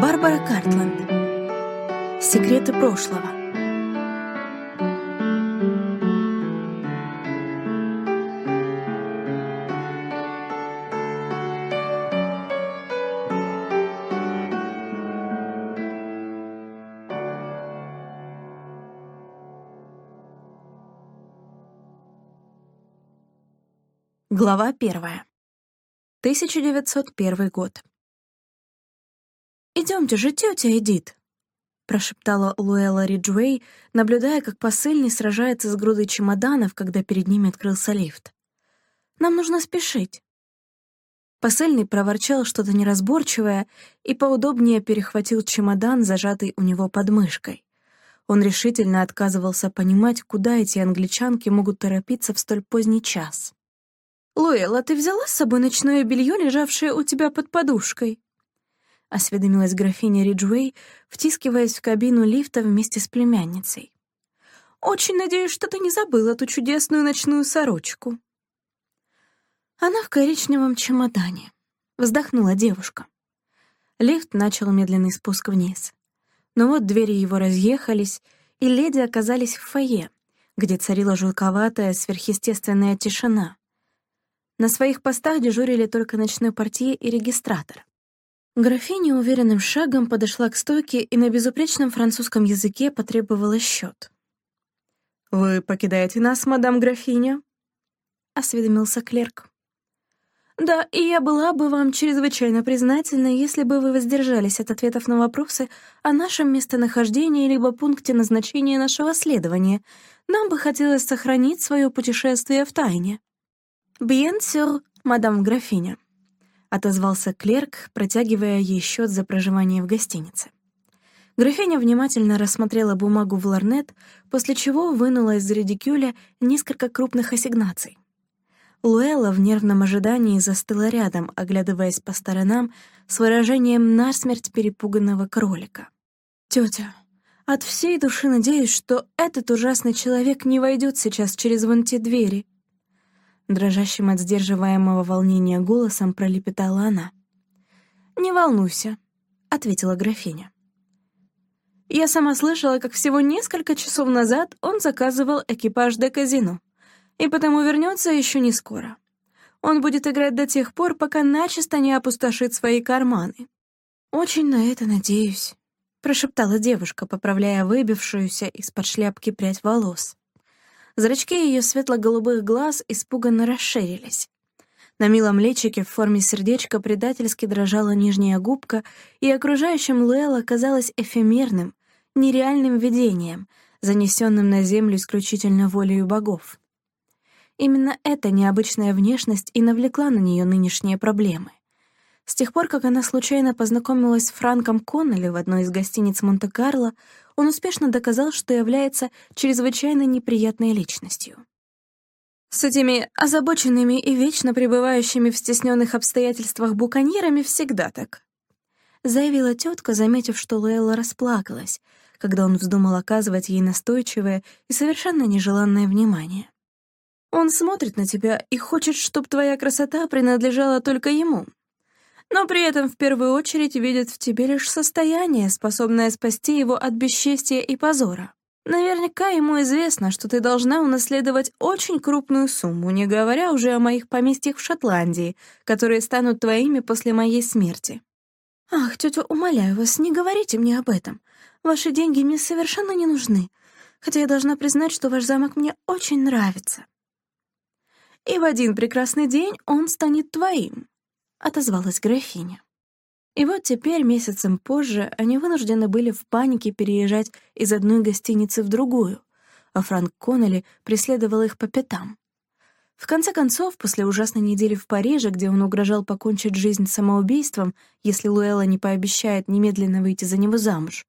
Барбара Картланд. Секреты прошлого. Глава первая. 1901 год. «Идемте же, тетя Эдит», — прошептала Луэлла Риджуэй, наблюдая, как посыльный сражается с грудой чемоданов, когда перед ними открылся лифт. «Нам нужно спешить». Посыльный проворчал что-то неразборчивое и поудобнее перехватил чемодан, зажатый у него под мышкой. Он решительно отказывался понимать, куда эти англичанки могут торопиться в столь поздний час. «Луэлла, ты взяла с собой ночное белье, лежавшее у тебя под подушкой?» — осведомилась графиня Риджуэй, втискиваясь в кабину лифта вместе с племянницей. «Очень надеюсь, что ты не забыла ту чудесную ночную сорочку». «Она в коричневом чемодане», — вздохнула девушка. Лифт начал медленный спуск вниз. Но вот двери его разъехались, и леди оказались в фойе, где царила жутковатая сверхъестественная тишина. На своих постах дежурили только ночной портье и регистратор. Графиня уверенным шагом подошла к стойке и на безупречном французском языке потребовала счет. «Вы покидаете нас, мадам графиня?» — осведомился клерк. «Да, и я была бы вам чрезвычайно признательна, если бы вы воздержались от ответов на вопросы о нашем местонахождении либо пункте назначения нашего следования. Нам бы хотелось сохранить свое путешествие в тайне». «Bien sûr, мадам графиня», — отозвался клерк, протягивая ей счет за проживание в гостинице. Графиня внимательно рассмотрела бумагу в ларнет, после чего вынула из редикюля несколько крупных ассигнаций. Луэлла в нервном ожидании застыла рядом, оглядываясь по сторонам с выражением насмерть перепуганного кролика. «Тётя, от всей души надеюсь, что этот ужасный человек не войдет сейчас через вон те двери», Дрожащим от сдерживаемого волнения голосом пролепетала она. «Не волнуйся», — ответила графиня. «Я сама слышала, как всего несколько часов назад он заказывал экипаж до казино, и потому вернется еще не скоро. Он будет играть до тех пор, пока начисто не опустошит свои карманы». «Очень на это надеюсь», — прошептала девушка, поправляя выбившуюся из-под шляпки прядь волос. Зрачки ее светло-голубых глаз испуганно расширились. На милом личике в форме сердечка предательски дрожала нижняя губка, и окружающим Луэлла казалось эфемерным, нереальным видением, занесенным на землю исключительно волею богов. Именно эта необычная внешность и навлекла на нее нынешние проблемы. С тех пор, как она случайно познакомилась с Франком Коннелли в одной из гостиниц Монте-Карло, он успешно доказал, что является чрезвычайно неприятной личностью. С этими озабоченными и вечно пребывающими в стесненных обстоятельствах буконьерами всегда так. Заявила тетка, заметив, что Луэлла расплакалась, когда он вздумал оказывать ей настойчивое и совершенно нежеланное внимание. Он смотрит на тебя и хочет, чтобы твоя красота принадлежала только ему но при этом в первую очередь видит в тебе лишь состояние, способное спасти его от бесчестия и позора. Наверняка ему известно, что ты должна унаследовать очень крупную сумму, не говоря уже о моих поместьях в Шотландии, которые станут твоими после моей смерти. Ах, тетя, умоляю вас, не говорите мне об этом. Ваши деньги мне совершенно не нужны, хотя я должна признать, что ваш замок мне очень нравится. И в один прекрасный день он станет твоим, — отозвалась графиня. И вот теперь, месяцем позже, они вынуждены были в панике переезжать из одной гостиницы в другую, а Франк Коннелли преследовал их по пятам. В конце концов, после ужасной недели в Париже, где он угрожал покончить жизнь самоубийством, если Луэлла не пообещает немедленно выйти за него замуж,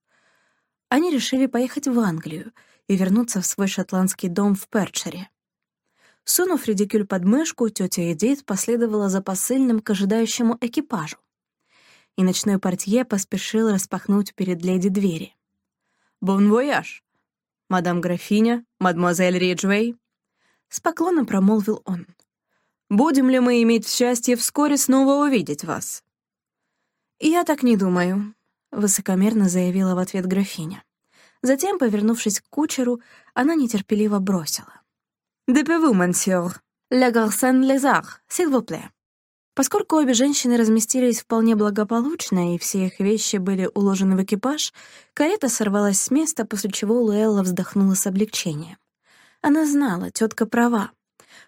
они решили поехать в Англию и вернуться в свой шотландский дом в Перчере. Сунув редикюль под мышку, тетя Эдит последовала за посыльным к ожидающему экипажу. И ночной портье поспешил распахнуть перед леди двери. «Бон вояж! Мадам графиня, мадемуазель Риджвей!» С поклоном промолвил он. «Будем ли мы иметь счастье вскоре снова увидеть вас?» «Я так не думаю», — высокомерно заявила в ответ графиня. Затем, повернувшись к кучеру, она нетерпеливо бросила. «Депеву, Lézard, s'il vous plaît». Поскольку обе женщины разместились вполне благополучно, и все их вещи были уложены в экипаж, карета сорвалась с места, после чего Луэлла вздохнула с облегчением. Она знала, тетка права.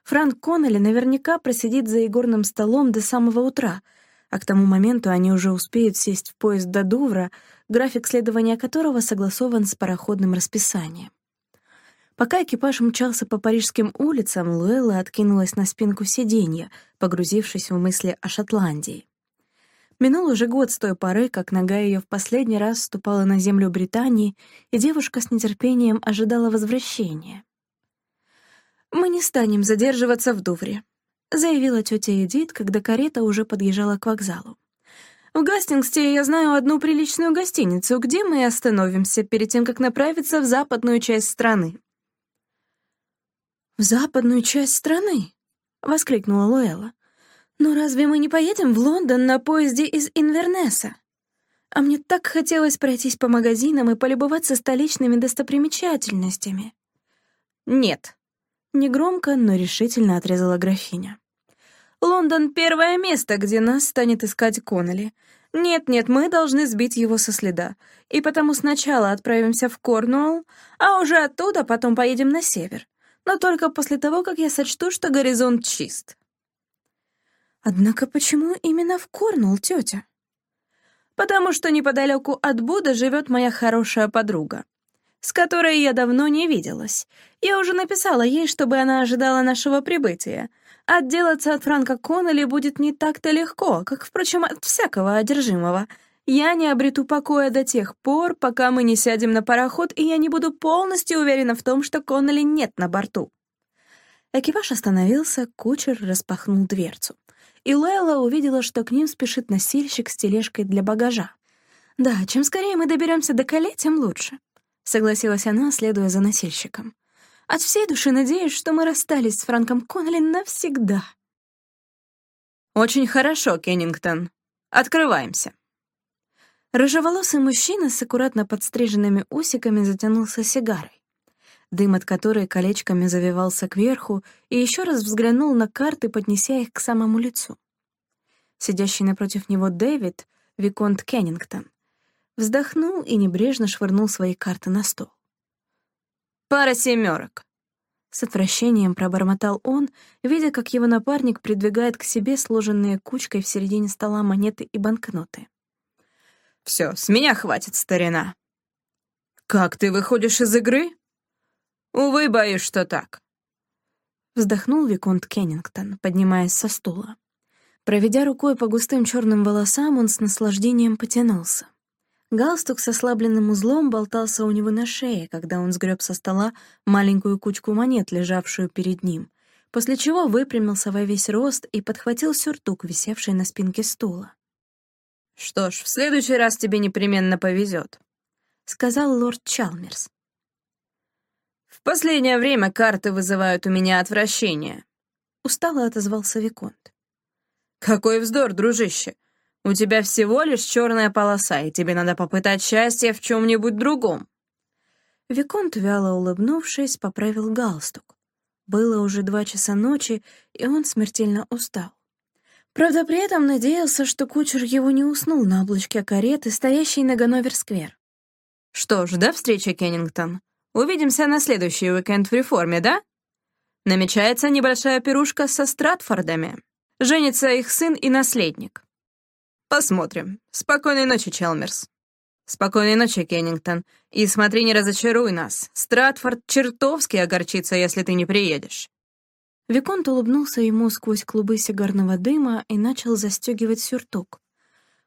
Франк Коннелли наверняка просидит за игорным столом до самого утра, а к тому моменту они уже успеют сесть в поезд до Дувра, график следования которого согласован с пароходным расписанием. Пока экипаж мчался по парижским улицам, Луэлла откинулась на спинку сиденья, погрузившись в мысли о Шотландии. Минул уже год с той поры, как нога ее в последний раз ступала на землю Британии, и девушка с нетерпением ожидала возвращения. «Мы не станем задерживаться в Дувре», — заявила тетя Эдит, когда карета уже подъезжала к вокзалу. «В Гастингсте я знаю одну приличную гостиницу, где мы остановимся перед тем, как направиться в западную часть страны». «В западную часть страны?» — воскликнула Луэлла. «Но разве мы не поедем в Лондон на поезде из Инвернеса? А мне так хотелось пройтись по магазинам и полюбоваться столичными достопримечательностями». «Нет», Негромко, но решительно отрезала графиня. «Лондон — первое место, где нас станет искать Коннелли. Нет-нет, мы должны сбить его со следа. И потому сначала отправимся в Корнуолл, а уже оттуда потом поедем на север. Но только после того, как я сочту, что горизонт чист». «Однако почему именно в Корнуолл, тетя?» «Потому что неподалеку от Буда живет моя хорошая подруга с которой я давно не виделась. Я уже написала ей, чтобы она ожидала нашего прибытия. Отделаться от Франка Коннелли будет не так-то легко, как, впрочем, от всякого одержимого. Я не обрету покоя до тех пор, пока мы не сядем на пароход, и я не буду полностью уверена в том, что Коннелли нет на борту. Экипаж остановился, кучер распахнул дверцу. И Лейла увидела, что к ним спешит носильщик с тележкой для багажа. Да, чем скорее мы доберемся до Кале, тем лучше. — согласилась она, следуя за носильщиком. «От всей души надеюсь, что мы расстались с Франком Коннелли навсегда». «Очень хорошо, Кеннингтон. Открываемся». Рыжеволосый мужчина с аккуратно подстриженными усиками затянулся сигарой, дым от которой колечками завивался кверху, и еще раз взглянул на карты, поднеся их к самому лицу. Сидящий напротив него Дэвид, Виконт Кеннингтон, вздохнул и небрежно швырнул свои карты на стол. «Пара семерок. С отвращением пробормотал он, видя, как его напарник придвигает к себе сложенные кучкой в середине стола монеты и банкноты. «Все, с меня хватит, старина». «Как ты выходишь из игры?» «Увы, боюсь, что так». Вздохнул Виконт Кеннингтон, поднимаясь со стула. Проведя рукой по густым черным волосам, он с наслаждением потянулся. Галстук с ослабленным узлом болтался у него на шее, когда он сгреб со стола маленькую кучку монет, лежавшую перед ним, после чего выпрямился во весь рост и подхватил сюртук, висевший на спинке стула. «Что ж, в следующий раз тебе непременно повезет», — сказал лорд Чалмерс. «В последнее время карты вызывают у меня отвращение», — устало отозвался Виконт. «Какой вздор, дружище! У тебя всего лишь черная полоса, и тебе надо попытать счастье в чем-нибудь другом». Виконт, вяло улыбнувшись, поправил галстук. Было уже два часа ночи, и он смертельно устал. Правда, при этом надеялся, что кучер его не уснул на облачке кареты, стоящей на Ганновер-сквер. «Что ж, до встречи, Кеннингтон. Увидимся на следующий уикенд в реформе, да? Намечается небольшая пирушка со Стратфордами. Женится их сын и наследник. Посмотрим. Спокойной ночи, Челмерс. Спокойной ночи, Кеннингтон. И смотри, не разочаруй нас. Стратфорд чертовски огорчится, если ты не приедешь. Виконт улыбнулся ему сквозь клубы сигарного дыма и начал застегивать сюртук,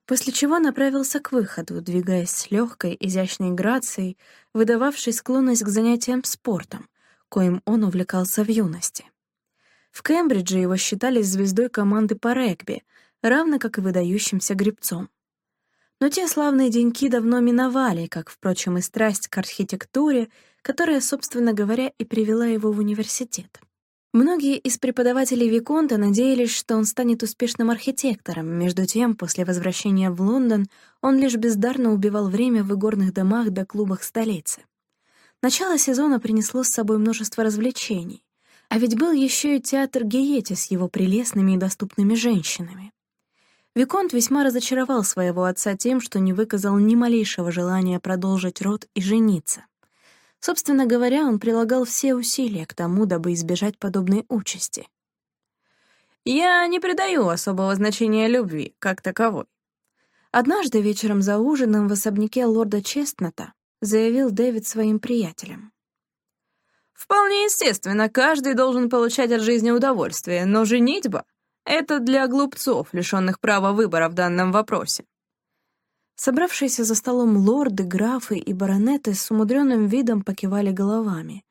после чего направился к выходу, двигаясь с легкой, изящной грацией, выдававшей склонность к занятиям спортом, коим он увлекался в юности. В Кембридже его считали звездой команды по регби — равно как и выдающимся гребцом. Но те славные деньки давно миновали, как, впрочем, и страсть к архитектуре, которая, собственно говоря, и привела его в университет. Многие из преподавателей Виконта надеялись, что он станет успешным архитектором. Между тем, после возвращения в Лондон он лишь бездарно убивал время в игорных домах да клубах столицы. Начало сезона принесло с собой множество развлечений. А ведь был еще и театр Гиети с его прелестными и доступными женщинами. Виконт весьма разочаровал своего отца тем, что не выказал ни малейшего желания продолжить род и жениться. Собственно говоря, он прилагал все усилия к тому, дабы избежать подобной участи. «Я не придаю особого значения любви, как таковой». Однажды вечером за ужином в особняке лорда Честната заявил Дэвид своим приятелям. «Вполне естественно, каждый должен получать от жизни удовольствие, но женитьба — это для глупцов, лишенных права выбора в данном вопросе. Собравшиеся за столом лорды, графы и баронеты с умудренным видом покивали головами.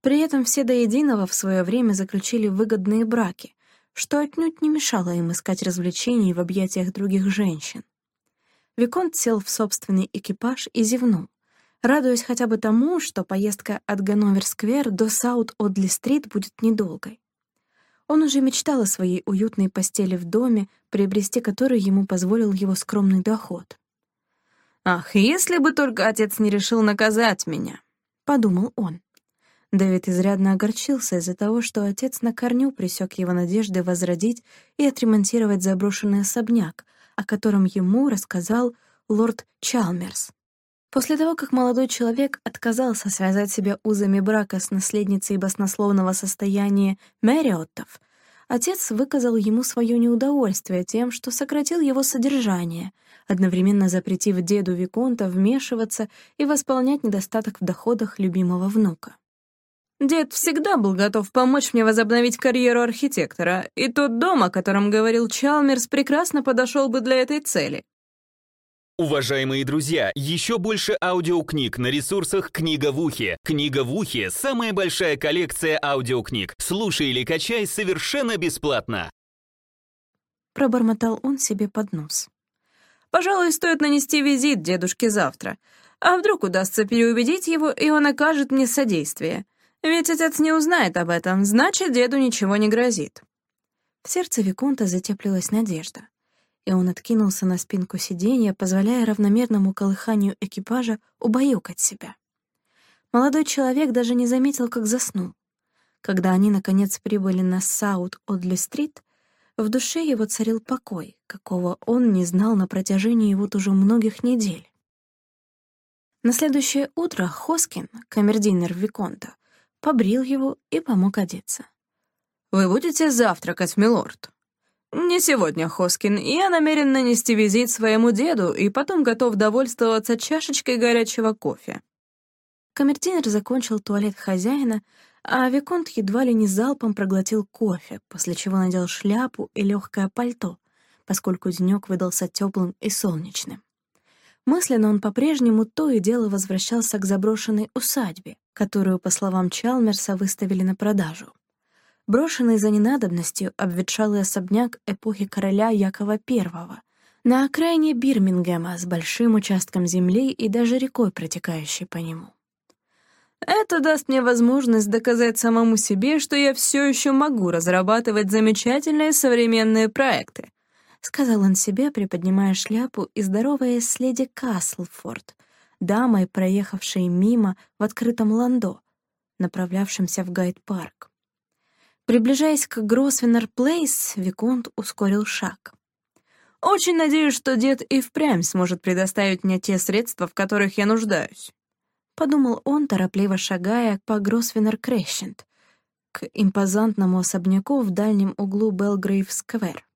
При этом все до единого в свое время заключили выгодные браки, что отнюдь не мешало им искать развлечений в объятиях других женщин. Виконт сел в собственный экипаж и зевнул, радуясь хотя бы тому, что поездка от Ганновер-сквер до Саут-Одли-стрит будет недолгой. Он уже мечтал о своей уютной постели в доме, приобрести которую ему позволил его скромный доход. «Ах, если бы только отец не решил наказать меня!» — подумал он. Дэвид изрядно огорчился из-за того, что отец на корню пресек его надежды возродить и отремонтировать заброшенный особняк, о котором ему рассказал лорд Чалмерс. После того, как молодой человек отказался связать себя узами брака с наследницей баснословного состояния Мэриоттов, отец выказал ему свое неудовольствие тем, что сократил его содержание — одновременно запретив деду Виконта вмешиваться и восполнять недостаток в доходах любимого внука. Дед всегда был готов помочь мне возобновить карьеру архитектора, и тот дом, о котором говорил Чалмерс, прекрасно подошел бы для этой цели. Уважаемые друзья, еще больше аудиокниг на ресурсах «Книга в ухе». «Книга в ухе» — самая большая коллекция аудиокниг. Слушай или качай совершенно бесплатно. Пробормотал он себе под нос. Пожалуй, стоит нанести визит дедушке завтра. А вдруг удастся переубедить его, и он окажет мне содействие? Ведь отец не узнает об этом, значит, деду ничего не грозит. В сердце Виконта затеплилась надежда, и он откинулся на спинку сиденья, позволяя равномерному колыханию экипажа убаюкать себя. Молодой человек даже не заметил, как заснул. Когда они, наконец, прибыли на Саут-Одли-стрит, в душе его царил покой, какого он не знал на протяжении вот уже многих недель. На следующее утро Хоскин, камердинер Виконта, побрил его и помог одеться. «Вы будете завтракать, милорд?» «Не сегодня, Хоскин. Я намерен нанести визит своему деду и потом готов довольствоваться чашечкой горячего кофе». Камердинер закончил туалет хозяина, а Виконт едва ли не залпом проглотил кофе, после чего надел шляпу и легкое пальто, поскольку денек выдался теплым и солнечным. Мысленно он по-прежнему то и дело возвращался к заброшенной усадьбе, которую, по словам Чалмерса, выставили на продажу. Брошенный за ненадобностью обветшалый особняк эпохи короля Якова I на окраине Бирмингема с большим участком земли и даже рекой, протекающей по нему. Это даст мне возможность доказать самому себе, что я все еще могу разрабатывать замечательные современные проекты», — сказал он себе, приподнимая шляпу и здороваясь с леди Каслфорд, дамой, проехавшей мимо в открытом ландо, направлявшемся в Гайд-парк. Приближаясь к Гросвеннер Плейс, Виконт ускорил шаг. «Очень надеюсь, что дед и впрямь сможет предоставить мне те средства, в которых я нуждаюсь. — подумал он, торопливо шагая по Гросвеннер-Крещент, к импозантному особняку в дальнем углу Белгрейв-сквер.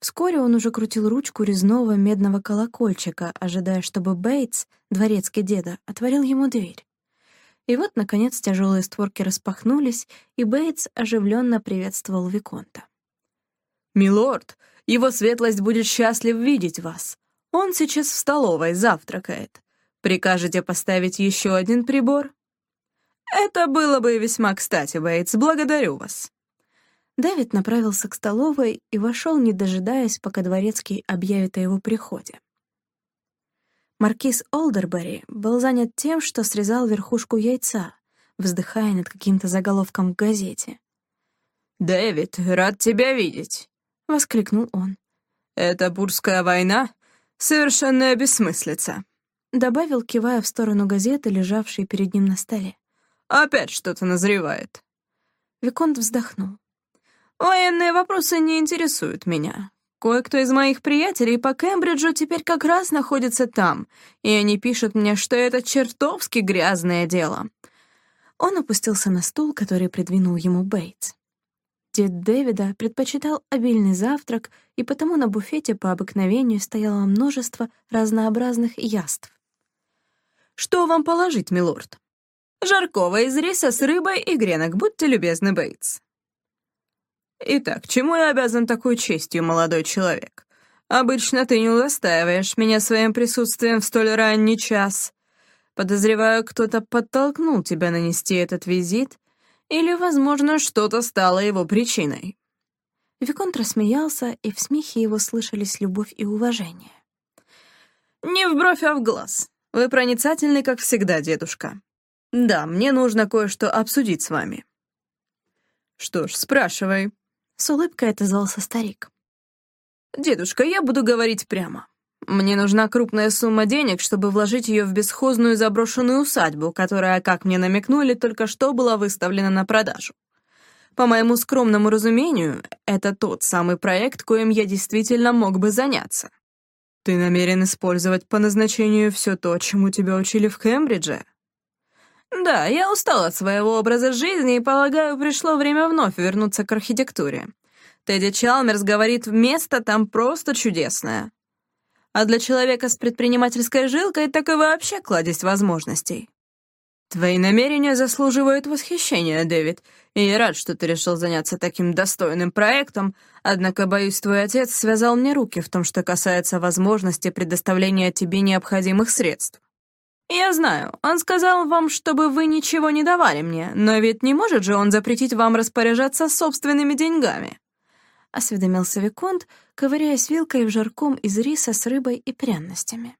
Вскоре он уже крутил ручку резного медного колокольчика, ожидая, чтобы Бейтс, дворецкий деда, отворил ему дверь. И вот, наконец, тяжелые створки распахнулись, и Бейтс оживленно приветствовал Виконта. «Милорд, его светлость будет счастлив видеть вас. Он сейчас в столовой завтракает. Прикажете поставить еще один прибор? Это было бы весьма кстати, Бейтс, благодарю вас. Дэвид направился к столовой и вошел, не дожидаясь, пока дворецкий объявит о его приходе. Маркиз Олдербери был занят тем, что срезал верхушку яйца, вздыхая над каким-то заголовком в газете. «Дэвид, рад тебя видеть!» — воскликнул он. «Эта бурская война — совершенная бессмыслица», — добавил, кивая в сторону газеты, лежавшей перед ним на столе. «Опять что-то назревает». Виконт вздохнул. «Военные вопросы не интересуют меня. Кое-кто из моих приятелей по Кембриджу теперь как раз находится там, и они пишут мне, что это чертовски грязное дело». Он опустился на стул, который придвинул ему Бейтс. Дед Дэвида предпочитал обильный завтрак, и потому на буфете по обыкновению стояло множество разнообразных яств. «Что вам положить, милорд?» «Жаркого из риса с рыбой и гренок, будьте любезны, Бейтс». «Итак, чему я обязан такой честью, молодой человек? Обычно ты не удостаиваешь меня своим присутствием в столь ранний час. Подозреваю, кто-то подтолкнул тебя нанести этот визит, или, возможно, что-то стало его причиной». Виконт рассмеялся, и в смехе его слышались любовь и уважение. «Не в бровь, а в глаз. Вы проницательны, как всегда, дедушка. Да, мне нужно кое-что обсудить с вами». «Что ж, спрашивай», с улыбкой отозвался старик. «Дедушка, я буду говорить прямо. Мне нужна крупная сумма денег, чтобы вложить ее в бесхозную заброшенную усадьбу, которая, как мне намекнули, только что была выставлена на продажу. По моему скромному разумению, это тот самый проект, коим я действительно мог бы заняться. Ты намерен использовать по назначению все то, чему тебя учили в Кембридже? Да, я устал от своего образа жизни и, полагаю, пришло время вновь вернуться к архитектуре. Тедди Чалмерс говорит, место там просто чудесное. А для человека с предпринимательской жилкой так и вообще кладезь возможностей. Твои намерения заслуживают восхищения, Дэвид, и я рад, что ты решил заняться таким достойным проектом, однако, боюсь, твой отец связал мне руки в том, что касается возможности предоставления тебе необходимых средств. «Я знаю. Он сказал вам, чтобы вы ничего не давали мне, но ведь не может же он запретить вам распоряжаться собственными деньгами?» Осведомился Виконт, ковыряясь вилкой в жарком из риса с рыбой и пряностями.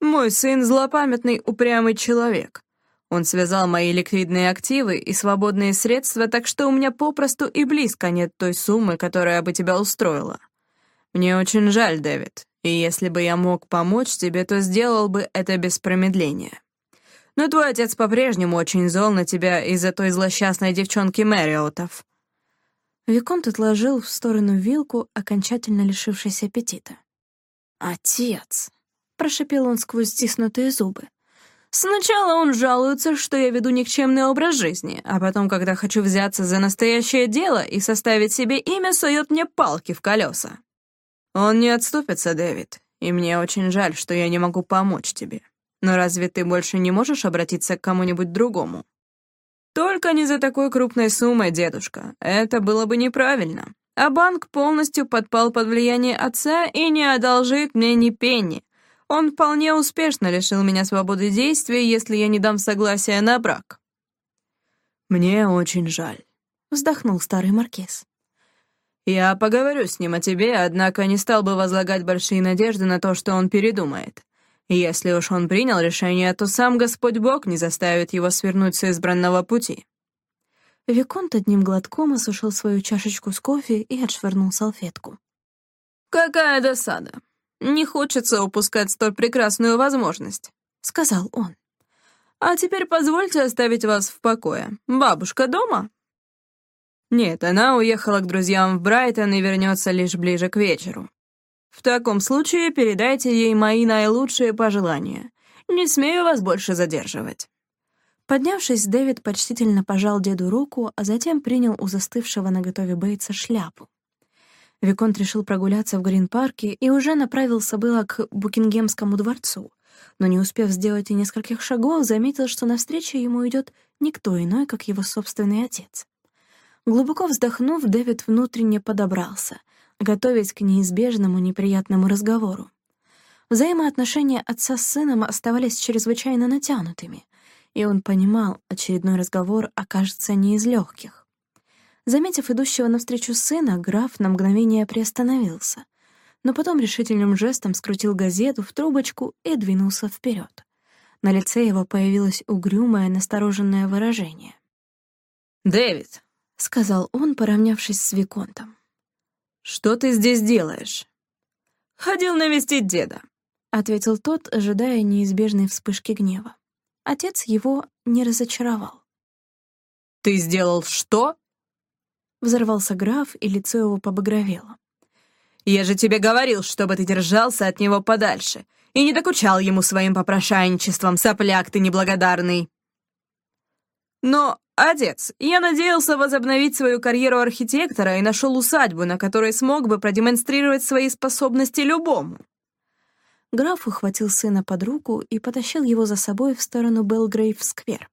«Мой сын — злопамятный, упрямый человек. Он связал мои ликвидные активы и свободные средства, так что у меня попросту и близко нет той суммы, которая бы тебя устроила. Мне очень жаль, Дэвид, и если бы я мог помочь тебе, то сделал бы это без промедления. Но твой отец по-прежнему очень зол на тебя из-за той злосчастной девчонки Мэриотов». Виконт отложил в сторону вилку, окончательно лишившись аппетита. «Отец!» — прошипел он сквозь стиснутые зубы. «Сначала он жалуется, что я веду никчемный образ жизни, а потом, когда хочу взяться за настоящее дело и составить себе имя, сует мне палки в колеса. «Он не отступится, Дэвид, и мне очень жаль, что я не могу помочь тебе. Но разве ты больше не можешь обратиться к кому-нибудь другому?» «Только не за такой крупной суммой, дедушка. Это было бы неправильно. А банк полностью подпал под влияние отца и не одолжит мне ни пенни. Он вполне успешно лишил меня свободы действия, если я не дам согласия на брак». «Мне очень жаль», — вздохнул старый маркиз. Я поговорю с ним о тебе, однако не стал бы возлагать большие надежды на то, что он передумает. Если уж он принял решение, то сам Господь Бог не заставит его свернуть с избранного пути». Виконт одним глотком осушил свою чашечку с кофе и отшвырнул салфетку. «Какая досада! Не хочется упускать столь прекрасную возможность», — сказал он. «А теперь позвольте оставить вас в покое. Бабушка дома?» Нет, она уехала к друзьям в Брайтон и вернется лишь ближе к вечеру. В таком случае передайте ей мои наилучшие пожелания. Не смею вас больше задерживать». Поднявшись, Дэвид почтительно пожал деду руку, а затем принял у застывшего на готове Бейтса шляпу. Виконт решил прогуляться в Грин-парке и уже направился было к Букингемскому дворцу, но не успев сделать и нескольких шагов, заметил, что навстречу ему идет никто иной, как его собственный отец. Глубоко вздохнув, Дэвид внутренне подобрался, готовясь к неизбежному неприятному разговору. Взаимоотношения отца с сыном оставались чрезвычайно натянутыми, и он понимал, очередной разговор окажется не из легких. Заметив идущего навстречу сына, граф на мгновение приостановился, но потом решительным жестом скрутил газету в трубочку и двинулся вперед. На лице его появилось угрюмое, настороженное выражение. «Дэвид, сказал он, поравнявшись с Виконтом. «Что ты здесь делаешь?» «Ходил навестить деда», — ответил тот, ожидая неизбежной вспышки гнева. Отец его не разочаровал. «Ты сделал что?» Взорвался граф, и лицо его побагровело. «Я же тебе говорил, чтобы ты держался от него подальше и не докучал ему своим попрошайничеством, сопляк ты неблагодарный!» «Но, отец, я надеялся возобновить свою карьеру архитектора и нашел усадьбу, на которой смог бы продемонстрировать свои способности любому». Граф ухватил сына под руку и потащил его за собой в сторону Белгрейв-сквер.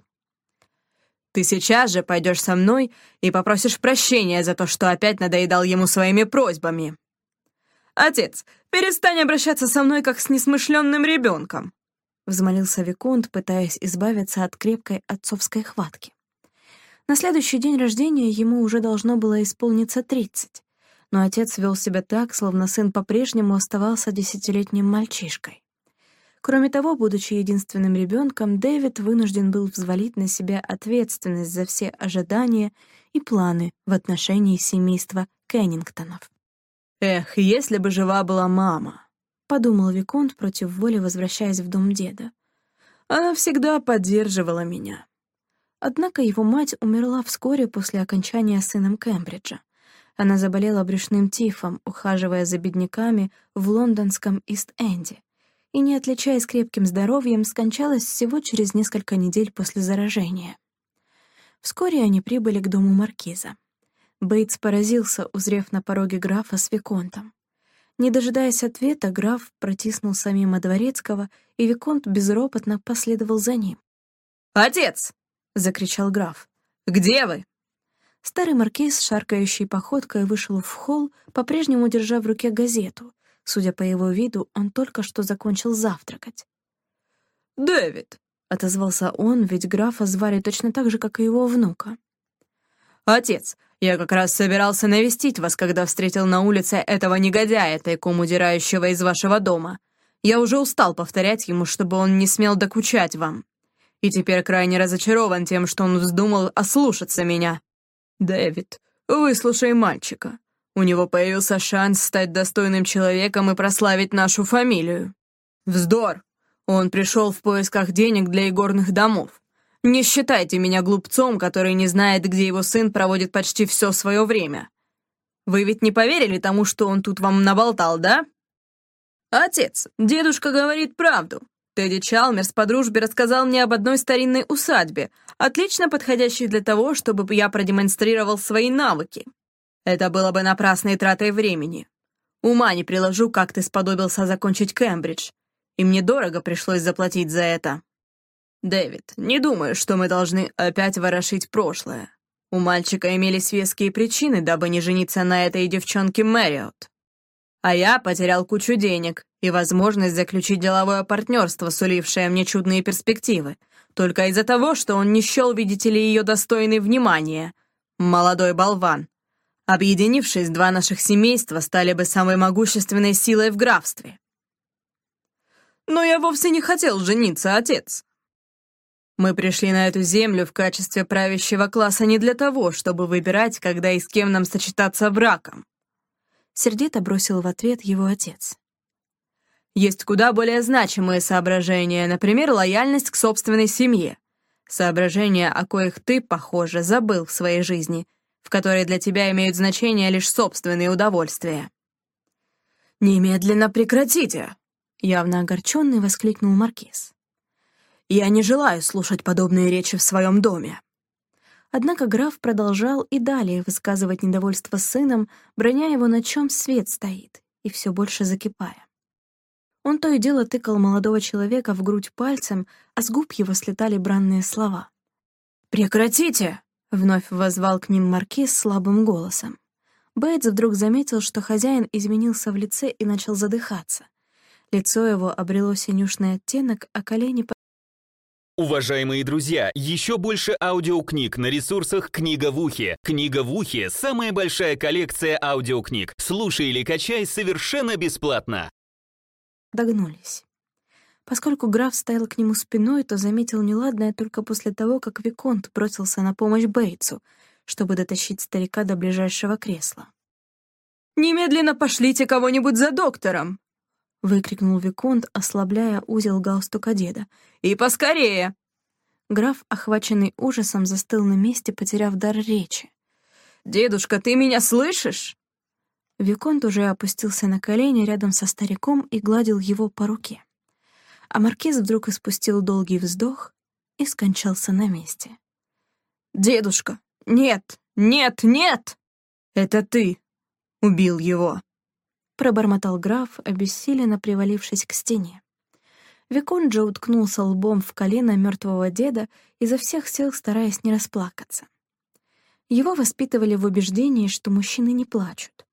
«Ты сейчас же пойдешь со мной и попросишь прощения за то, что опять надоедал ему своими просьбами. Отец, перестань обращаться со мной, как с несмышленным ребенком», — взмолился Виконт, пытаясь избавиться от крепкой отцовской хватки. На следующий день рождения ему уже должно было исполниться тридцать но отец вел себя так, словно сын по-прежнему оставался десятилетним мальчишкой. Кроме того, будучи единственным ребенком, Дэвид вынужден был взвалить на себя ответственность за все ожидания и планы в отношении семейства Кеннингтонов. «Эх, если бы жива была мама!» — подумал Виконт против воли, возвращаясь в дом деда. «Она всегда поддерживала меня». Однако его мать умерла вскоре после окончания сыном Кембриджа. Она заболела брюшным тифом, ухаживая за бедняками в лондонском Ист-Энде, и, не отличаясь крепким здоровьем, скончалась всего через несколько недель после заражения. Вскоре они прибыли к дому маркиза. Бейтс поразился, узрев на пороге графа с Виконтом. Не дожидаясь ответа, граф протиснулся мимо дворецкого, и Виконт безропотно последовал за ним. «Отец!» — закричал граф. «Где вы?» Старый маркиз, шаркающей походкой, вышел в холл, по-прежнему держа в руке газету. Судя по его виду, он только что закончил завтракать. «Дэвид!» — отозвался он, ведь графа звали точно так же, как и его внука. «Отец, я как раз собирался навестить вас, когда встретил на улице этого негодяя, тайком удирающего из вашего дома. Я уже устал повторять ему, чтобы он не смел докучать вам. И теперь крайне разочарован тем, что он вздумал ослушаться меня. «Дэвид, выслушай мальчика. У него появился шанс стать достойным человеком и прославить нашу фамилию. Вздор! Он пришел в поисках денег для игорных домов. Не считайте меня глупцом, который не знает, где его сын проводит почти все свое время. Вы ведь не поверили тому, что он тут вам наболтал, да? Отец, дедушка говорит правду. Тедди Чалмерс по дружбе рассказал мне об одной старинной усадьбе, отлично подходящей для того, чтобы я продемонстрировал свои навыки. Это было бы напрасной тратой времени. Ума не приложу, как ты сподобился закончить Кембридж, и мне дорого пришлось заплатить за это. Дэвид, не думаю, что мы должны опять ворошить прошлое. У мальчика имелись веские причины, дабы не жениться на этой девчонке Мэриот. А я потерял кучу денег и возможность заключить деловое партнерство, сулившее мне чудные перспективы, только из-за того, что он не счел, видите ли, ее достойной внимания. Молодой болван. Объединившись, два наших семейства стали бы самой могущественной силой в графстве. Но я вовсе не хотел жениться, отец. Мы пришли на эту землю в качестве правящего класса не для того, чтобы выбирать, когда и с кем нам сочетаться браком. Сердито бросил в ответ его отец. Есть куда более значимые соображения, например, лояльность к собственной семье. Соображения, о коих ты, похоже, забыл в своей жизни, в которой для тебя имеют значение лишь собственные удовольствия. «Немедленно прекратите!» — явно огорченный воскликнул Маркиз. «Я не желаю слушать подобные речи в своем доме». Однако граф продолжал и далее высказывать недовольство сыном, броня его, на чем свет стоит, и все больше закипая. Он то и дело тыкал молодого человека в грудь пальцем, а с губ его слетали бранные слова. «Прекратите!» — вновь возвал к ним маркиз слабым голосом. Бейтс вдруг заметил, что хозяин изменился в лице и начал задыхаться. Лицо его обрело синюшный оттенок, а колени Уважаемые друзья, еще больше аудиокниг на ресурсах «Книга в ухе». «Книга в ухе» — самая большая коллекция аудиокниг. Слушай или качай совершенно бесплатно. Догнулись. Поскольку граф стоял к нему спиной, то заметил неладное только после того, как Виконт бросился на помощь Бейтсу, чтобы дотащить старика до ближайшего кресла. «Немедленно пошлите кого-нибудь за доктором!» — выкрикнул Виконт, ослабляя узел галстука деда. «И поскорее!» Граф, охваченный ужасом, застыл на месте, потеряв дар речи. «Дедушка, ты меня слышишь?» Виконт уже опустился на колени рядом со стариком и гладил его по руке. А маркиз вдруг испустил долгий вздох и скончался на месте. «Дедушка, нет, нет, нет! Это ты убил его!» Пробормотал граф, обессиленно привалившись к стене. Виконт уткнулся лбом в колено мертвого деда, изо всех сил стараясь не расплакаться. Его воспитывали в убеждении, что мужчины не плачут.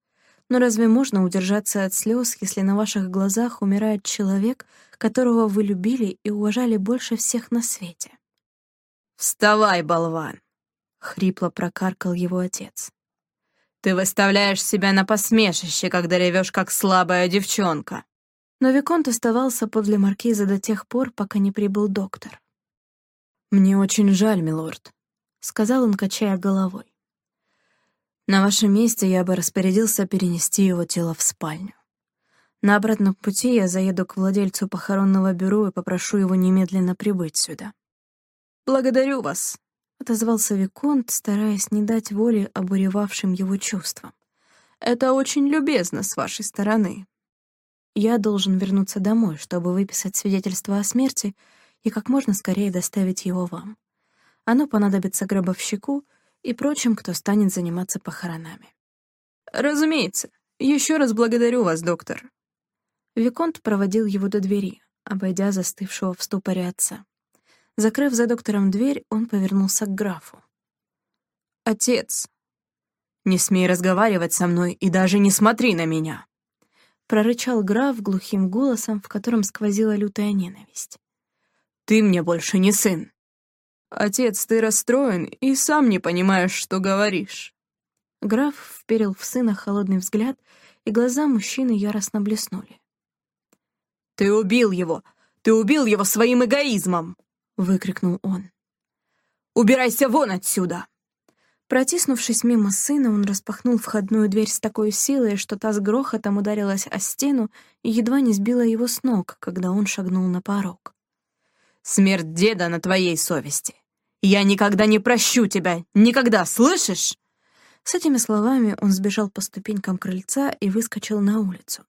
Но разве можно удержаться от слез, если на ваших глазах умирает человек, которого вы любили и уважали больше всех на свете? «Вставай, болван!» — хрипло прокаркал его отец. «Ты выставляешь себя на посмешище, когда ревешь, как слабая девчонка!» Но Виконт оставался подле маркиза до тех пор, пока не прибыл доктор. «Мне очень жаль, милорд», — сказал он, качая головой. «На вашем месте я бы распорядился перенести его тело в спальню. На обратном пути я заеду к владельцу похоронного бюро и попрошу его немедленно прибыть сюда». «Благодарю вас», — отозвался Виконт, стараясь не дать воли обуревавшим его чувствам. «Это очень любезно с вашей стороны». Я должен вернуться домой, чтобы выписать свидетельство о смерти и как можно скорее доставить его вам. Оно понадобится гробовщику и прочим, кто станет заниматься похоронами. «Разумеется. Еще раз благодарю вас, доктор». Виконт проводил его до двери, обойдя застывшего в ступоре отца. Закрыв за доктором дверь, он повернулся к графу. «Отец, не смей разговаривать со мной и даже не смотри на меня!» прорычал граф глухим голосом, в котором сквозила лютая ненависть. «Ты мне больше не сын. Отец, ты расстроен и сам не понимаешь, что говоришь». Граф вперил в сына холодный взгляд, и глаза мужчины яростно блеснули. «Ты убил его! Ты убил его своим эгоизмом!» — выкрикнул он. «Убирайся вон отсюда!» Протиснувшись мимо сына, он распахнул входную дверь с такой силой, что та с грохотом ударилась о стену и едва не сбила его с ног, когда он шагнул на порог. «Смерть деда на твоей совести! Я никогда не прощу тебя! Никогда, слышишь?» С этими словами он сбежал по ступенькам крыльца и выскочил на улицу.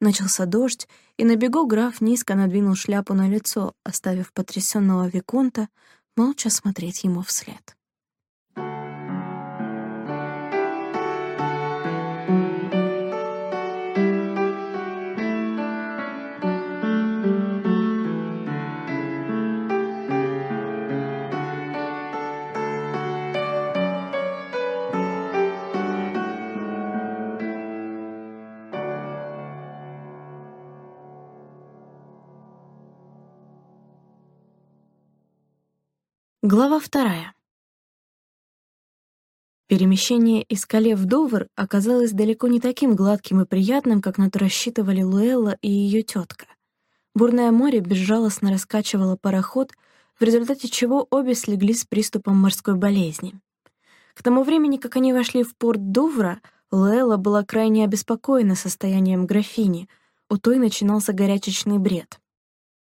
Начался дождь, и на бегу граф низко надвинул шляпу на лицо, оставив потрясенного Виконта молча смотреть ему вслед. Глава вторая. Перемещение из Кале в Довр оказалось далеко не таким гладким и приятным, как на то рассчитывали Луэлла и ее тетка. Бурное море безжалостно раскачивало пароход, в результате чего обе слегли с приступом морской болезни. К тому времени, как они вошли в порт Дувра, Луэлла была крайне обеспокоена состоянием графини, у той начинался горячечный бред.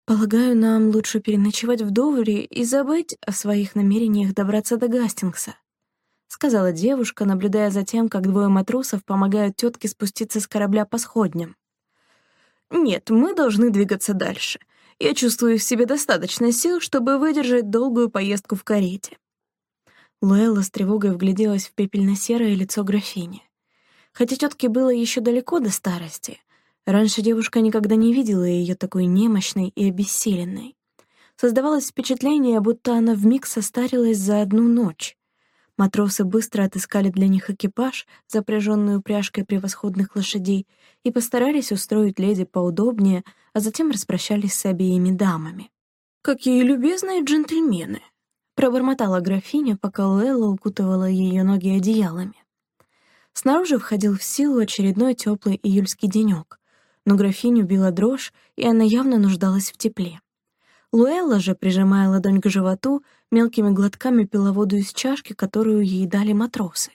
«Полагаю, нам лучше переночевать в Довре и забыть о своих намерениях добраться до Гастингса», — сказала девушка, наблюдая за тем, как двое матросов помогают тетке спуститься с корабля по сходням. «Нет, мы должны двигаться дальше. Я чувствую в себе достаточно сил, чтобы выдержать долгую поездку в карете». Луэлла с тревогой вгляделась в пепельно-серое лицо графини. Хотя тетке было еще далеко до старости, Раньше девушка никогда не видела ее такой немощной и обессиленной. Создавалось впечатление, будто она вмиг состарилась за одну ночь. Матросы быстро отыскали для них экипаж, запряженный упряжкой превосходных лошадей, и постарались устроить леди поудобнее, а затем распрощались с обеими дамами. «Какие любезные джентльмены!» — пробормотала графиня, пока Лэлла укутывала ее ноги одеялами. Снаружи входил в силу очередной теплый июльский денек, но графиню била дрожь, и она явно нуждалась в тепле. Луэлла же, прижимая ладонь к животу, мелкими глотками пила воду из чашки, которую ей дали матросы.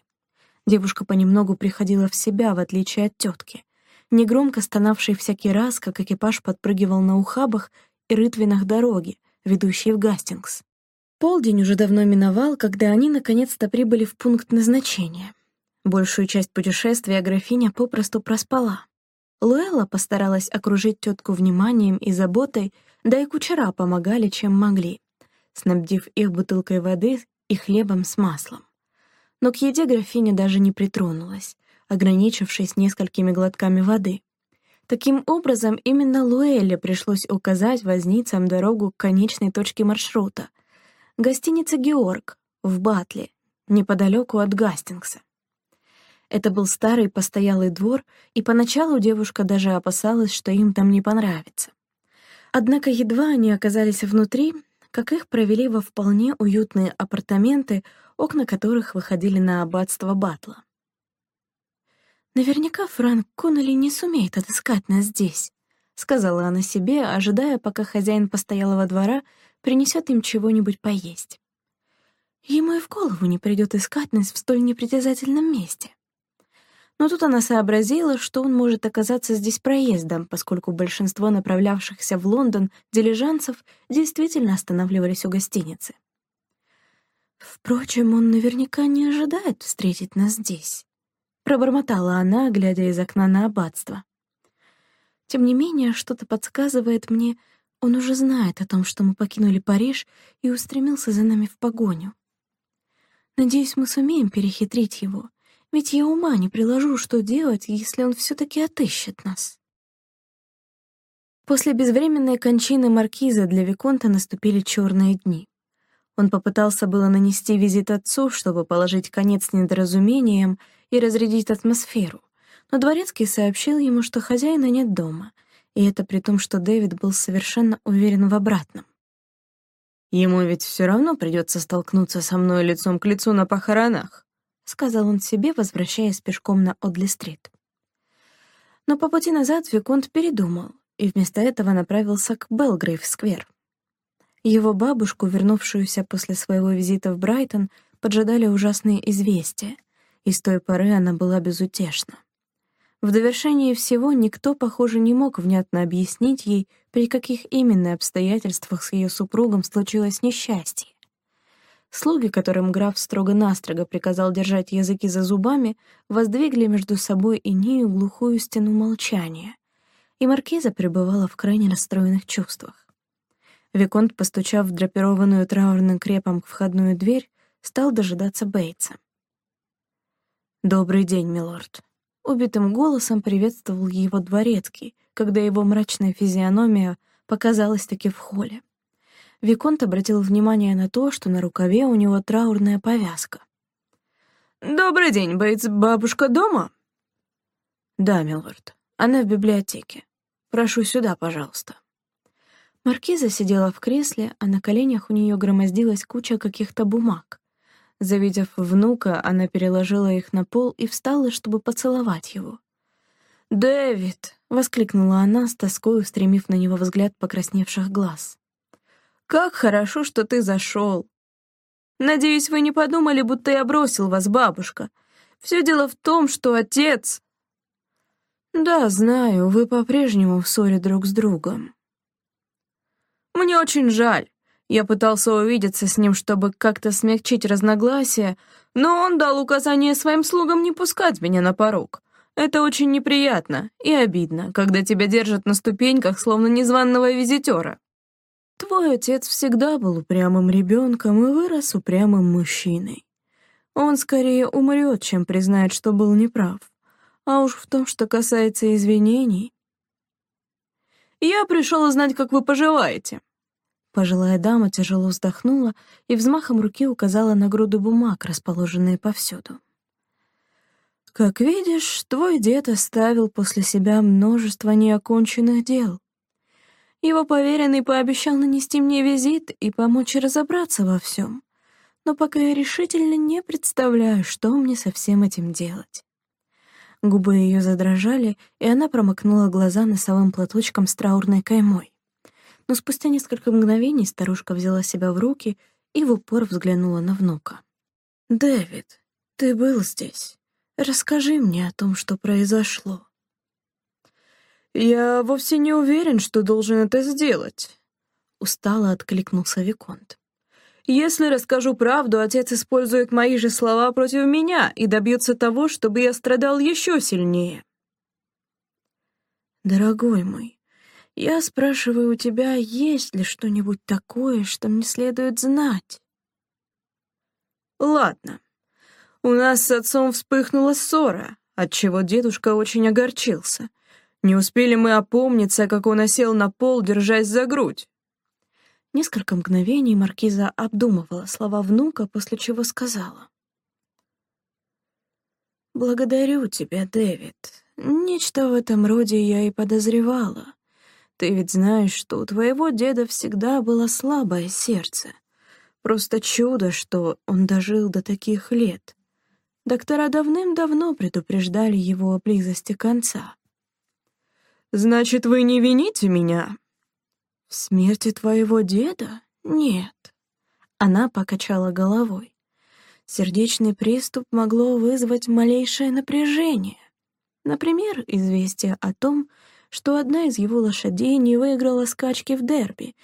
Девушка понемногу приходила в себя, в отличие от тетки, негромко стонавшей всякий раз, как экипаж подпрыгивал на ухабах и рытвинах дороги, ведущей в Гастингс. Полдень уже давно миновал, когда они наконец-то прибыли в пункт назначения. Большую часть путешествия графиня попросту проспала. Луэлла постаралась окружить тетку вниманием и заботой, да и кучера помогали, чем могли, снабдив их бутылкой воды и хлебом с маслом. Но к еде графиня даже не притронулась, ограничившись несколькими глотками воды. Таким образом, именно Луэлле пришлось указать возницам дорогу к конечной точке маршрута — гостиница «Георг» в Батле, неподалеку от Гастингса. Это был старый постоялый двор, и поначалу девушка даже опасалась, что им там не понравится. Однако едва они оказались внутри, как их провели во вполне уютные апартаменты, окна которых выходили на аббатство Батла. «Наверняка Франк Коннелли не сумеет отыскать нас здесь», — сказала она себе, ожидая, пока хозяин постоялого двора принесет им чего-нибудь поесть. Ему и в голову не придет искать нас в столь непритязательном месте. Но тут она сообразила, что он может оказаться здесь проездом, поскольку большинство направлявшихся в Лондон дилижансов действительно останавливались у гостиницы. Впрочем, он наверняка не ожидает встретить нас здесь. Пробормотала она, глядя из окна на аббатство. Тем не менее, что-то подсказывает мне, он уже знает о том, что мы покинули Париж и устремился за нами в погоню. Надеюсь, мы сумеем перехитрить его — ведь я ума не приложу, что делать, если он все-таки отыщет нас. После безвременной кончины маркиза для Виконта наступили черные дни. Он попытался было нанести визит отцу, чтобы положить конец недоразумениям и разрядить атмосферу, но дворецкий сообщил ему, что хозяина нет дома, и это при том, что Дэвид был совершенно уверен в обратном. «Ему ведь все равно придется столкнуться со мной лицом к лицу на похоронах», — сказал он себе, возвращаясь пешком на Одли-стрит. Но по пути назад Виконт передумал и вместо этого направился к Белгрейв-сквер. Его бабушку, вернувшуюся после своего визита в Брайтон, поджидали ужасные известия, и с той поры она была безутешна. В довершении всего никто, похоже, не мог внятно объяснить ей, при каких именно обстоятельствах с ее супругом случилось несчастье. Слуги, которым граф строго-настрого приказал держать языки за зубами, воздвигли между собой и нею глухую стену молчания, и маркиза пребывала в крайне расстроенных чувствах. Виконт, постучав в драпированную траурным крепом входную дверь, стал дожидаться Бейтса. «Добрый день, милорд», — убитым голосом приветствовал его дворецкий, когда его мрачная физиономия показалась-таки в холле. Виконт обратил внимание на то, что на рукаве у него траурная повязка. «Добрый день, Бейтс. Бабушка дома?» «Да, милорд. Она в библиотеке. Прошу сюда, пожалуйста». Маркиза сидела в кресле, а на коленях у нее громоздилась куча каких-то бумаг. Завидев внука, она переложила их на пол и встала, чтобы поцеловать его. «Дэвид!» — воскликнула она, с тоской устремив на него взгляд покрасневших глаз. Как хорошо, что ты зашел. Надеюсь, вы не подумали, будто я бросил вас, бабушка. Все дело в том, что отец... Да, знаю, вы по-прежнему в ссоре друг с другом. Мне очень жаль. Я пытался увидеться с ним, чтобы как-то смягчить разногласия, но он дал указание своим слугам не пускать меня на порог. Это очень неприятно и обидно, когда тебя держат на ступеньках, словно незваного визитера. Твой отец всегда был упрямым ребенком и вырос упрямым мужчиной. Он скорее умрет, чем признает, что был неправ. А уж в том, что касается извинений... «Я пришел узнать, как вы поживаете». Пожилая дама тяжело вздохнула и взмахом руки указала на груду бумаг, расположенные повсюду. «Как видишь, твой дед оставил после себя множество неоконченных дел. Его поверенный пообещал нанести мне визит и помочь разобраться во всем. Но пока я решительно не представляю, что мне со всем этим делать. Губы ее задрожали, и она промокнула глаза носовым платочком с траурной каймой. Но спустя несколько мгновений старушка взяла себя в руки и в упор взглянула на внука. «Дэвид, ты был здесь. Расскажи мне о том, что произошло». «Я вовсе не уверен, что должен это сделать», — устало откликнулся Виконт. «Если расскажу правду, отец использует мои же слова против меня и добьется того, чтобы я страдал еще сильнее». «Дорогой мой, я спрашиваю у тебя, есть ли что-нибудь такое, что мне следует знать?» «Ладно. У нас с отцом вспыхнула ссора, отчего дедушка очень огорчился». Не успели мы опомниться, как он осел на пол, держась за грудь. Несколько мгновений маркиза обдумывала слова внука, после чего сказала. «Благодарю тебя, Дэвид. Нечто в этом роде я и подозревала. Ты ведь знаешь, что у твоего деда всегда было слабое сердце. Просто чудо, что он дожил до таких лет. Доктора давным-давно предупреждали его о близости конца. «Значит, вы не вините меня?» «В смерти твоего деда? Нет». Она покачала головой. Сердечный приступ могло вызвать малейшее напряжение. Например, известие о том, что одна из его лошадей не выиграла скачки в дерби,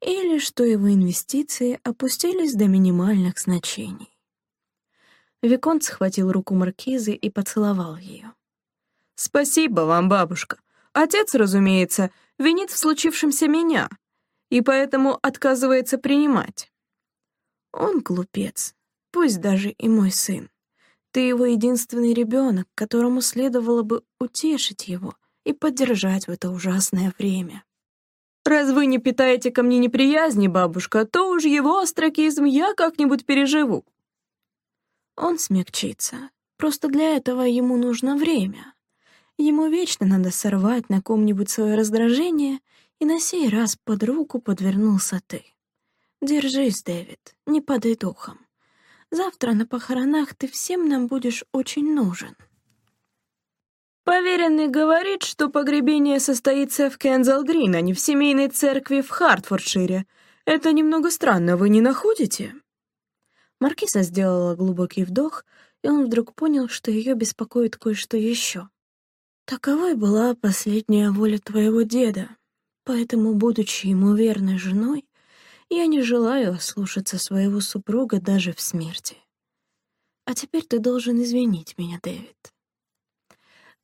или что его инвестиции опустились до минимальных значений. Виконт схватил руку маркизы и поцеловал ее. «Спасибо вам, бабушка. Отец, разумеется, винит в случившемся меня и поэтому отказывается принимать. Он глупец, пусть даже и мой сын. Ты его единственный ребенок, которому следовало бы утешить его и поддержать в это ужасное время. Раз вы не питаете ко мне неприязни, бабушка, то уж его остракизм я как-нибудь переживу. Он смягчится. Просто для этого ему нужно время. Ему вечно надо сорвать на ком-нибудь свое раздражение, и на сей раз под руку подвернулся ты. Держись, Дэвид, не падай духом. Завтра на похоронах ты всем нам будешь очень нужен. Поверенный говорит, что погребение состоится в Кензал-Грин, а не в семейной церкви в Хартфордшире. Это немного странно, вы не находите? Маркиза сделала глубокий вдох, и он вдруг понял, что ее беспокоит кое-что еще. Таковой была последняя воля твоего деда, поэтому, будучи ему верной женой, я не желаю слушаться своего супруга даже в смерти. А теперь ты должен извинить меня, Дэвид.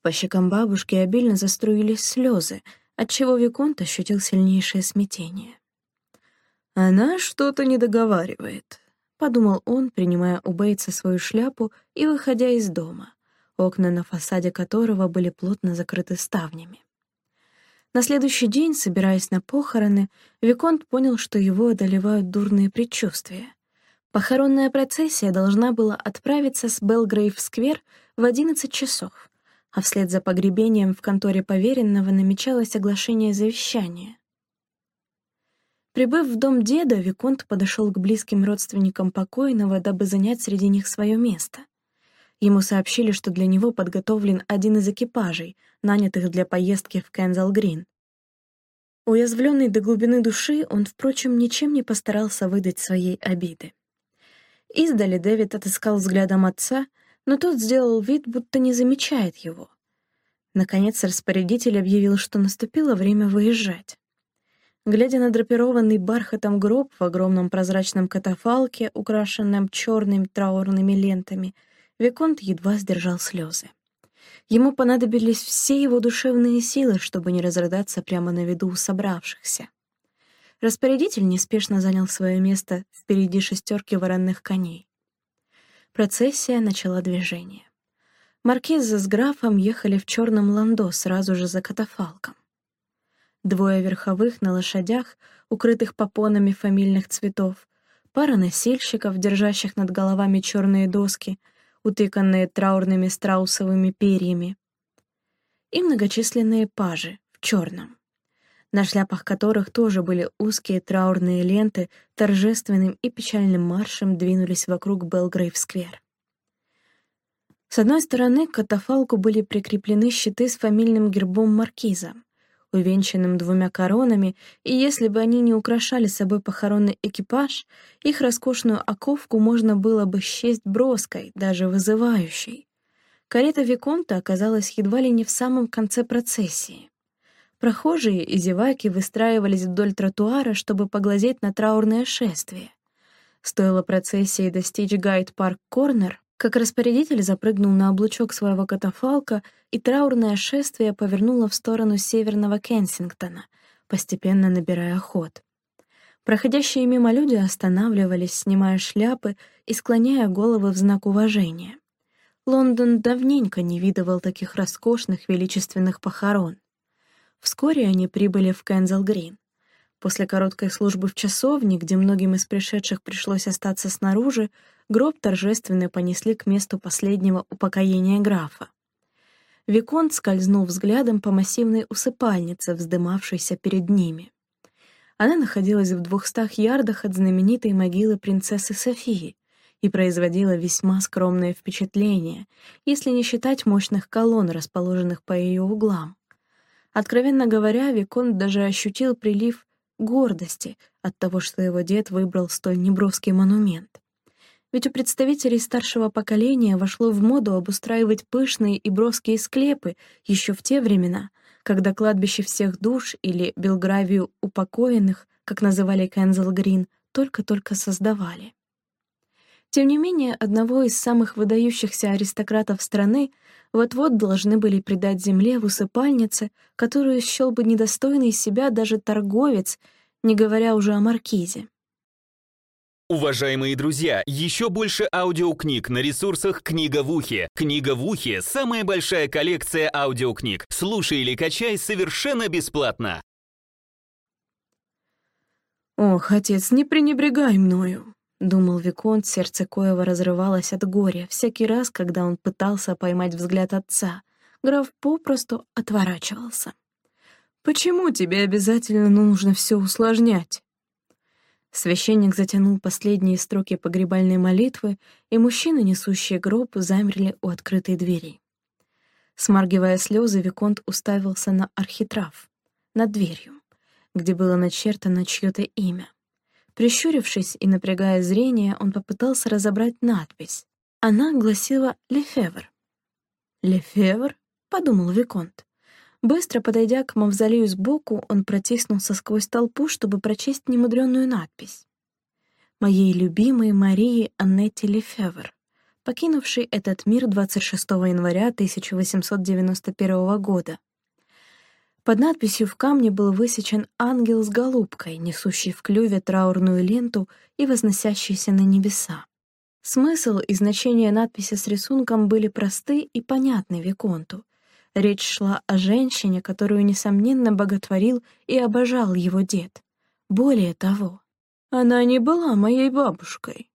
По щекам бабушки обильно заструились слезы, отчего Виконт ощутил сильнейшее смятение. «Она что-то не договаривает», — подумал он, принимая у Бейтса свою шляпу и выходя из дома окна на фасаде которого были плотно закрыты ставнями. На следующий день, собираясь на похороны, Виконт понял, что его одолевают дурные предчувствия. Похоронная процессия должна была отправиться с Белгрейв-сквер в 11 часов, а вслед за погребением в конторе поверенного намечалось оглашение завещания. Прибыв в дом деда, Виконт подошел к близким родственникам покойного, дабы занять среди них свое место. Ему сообщили, что для него подготовлен один из экипажей, нанятых для поездки в Кензал-Грин. Уязвленный до глубины души, он, впрочем, ничем не постарался выдать своей обиды. Издали Дэвид отыскал взглядом отца, но тот сделал вид, будто не замечает его. Наконец распорядитель объявил, что наступило время выезжать. Глядя на драпированный бархатом гроб в огромном прозрачном катафалке, украшенном черными траурными лентами — Виконт едва сдержал слезы. Ему понадобились все его душевные силы, чтобы не разрыдаться прямо на виду у собравшихся. Распорядитель неспешно занял свое место впереди шестерки воронных коней. Процессия начала движение. Маркиза с графом ехали в черном ландо сразу же за катафалком. Двое верховых на лошадях, укрытых попонами фамильных цветов, пара носильщиков, держащих над головами черные доски — утыканные траурными страусовыми перьями, и многочисленные пажи в черном, на шляпах которых тоже были узкие траурные ленты, торжественным и печальным маршем двинулись вокруг Белгрейв-сквер. С одной стороны к катафалку были прикреплены щиты с фамильным гербом маркиза. Увенчанным двумя коронами, и если бы они не украшали собой похоронный экипаж, их роскошную оковку можно было бы счесть броской, даже вызывающей. Карета Виконта оказалась едва ли не в самом конце процессии. Прохожие и зеваки выстраивались вдоль тротуара, чтобы поглазеть на траурное шествие. Стоило процессии достичь Гайд-парк-корнер, как распорядитель запрыгнул на облучок своего катафалка, и траурное шествие повернуло в сторону северного Кенсингтона, постепенно набирая ход. Проходящие мимо люди останавливались, снимая шляпы и склоняя головы в знак уважения. Лондон давненько не видывал таких роскошных величественных похорон. Вскоре они прибыли в Кензел-Грин. После короткой службы в часовне, где многим из пришедших пришлось остаться снаружи, гроб торжественно понесли к месту последнего упокоения графа. Виконт скользнул взглядом по массивной усыпальнице, вздымавшейся перед ними. Она находилась в двухстах ярдах от знаменитой могилы принцессы Софии и производила весьма скромное впечатление, если не считать мощных колонн, расположенных по ее углам. Откровенно говоря, Виконт даже ощутил прилив гордости от того, что его дед выбрал столь неброский монумент. Ведь у представителей старшего поколения вошло в моду обустраивать пышные и броские склепы еще в те времена, когда кладбище всех душ или Белгравию упокоенных, как называли Кензел Грин, только-только создавали. Тем не менее, одного из самых выдающихся аристократов страны вот-вот должны были предать земле в усыпальнице, которую счел бы недостойный себя даже торговец, не говоря уже о маркизе. Уважаемые друзья, еще больше аудиокниг на ресурсах «Книга в ухе». «Книга в ухе» — самая большая коллекция аудиокниг. Слушай или качай совершенно бесплатно. «Ох, отец, не пренебрегай мною», — думал Виконт, сердце коего разрывалось от горя всякий раз, когда он пытался поймать взгляд отца. Граф попросту отворачивался. «Почему тебе обязательно нужно все усложнять?» Священник затянул последние строки погребальной молитвы, и мужчины, несущие гроб, замерли у открытой двери. Смаргивая слезы, Виконт уставился на архитрав, над дверью, где было начертано чье-то имя. Прищурившись и напрягая зрение, он попытался разобрать надпись. Она гласила «Лефевр». «Лефевр?» — подумал Виконт. Быстро подойдя к мавзолею сбоку, он протиснулся сквозь толпу, чтобы прочесть немудренную надпись. «Моей любимой Марии Аннетти Лефевр, покинувшей этот мир 26 января 1891 года». Под надписью в камне был высечен ангел с голубкой, несущий в клюве траурную ленту и возносящийся на небеса. Смысл и значение надписи с рисунком были просты и понятны Виконту, Речь шла о женщине, которую, несомненно, боготворил и обожал его дед. Более того, она не была моей бабушкой.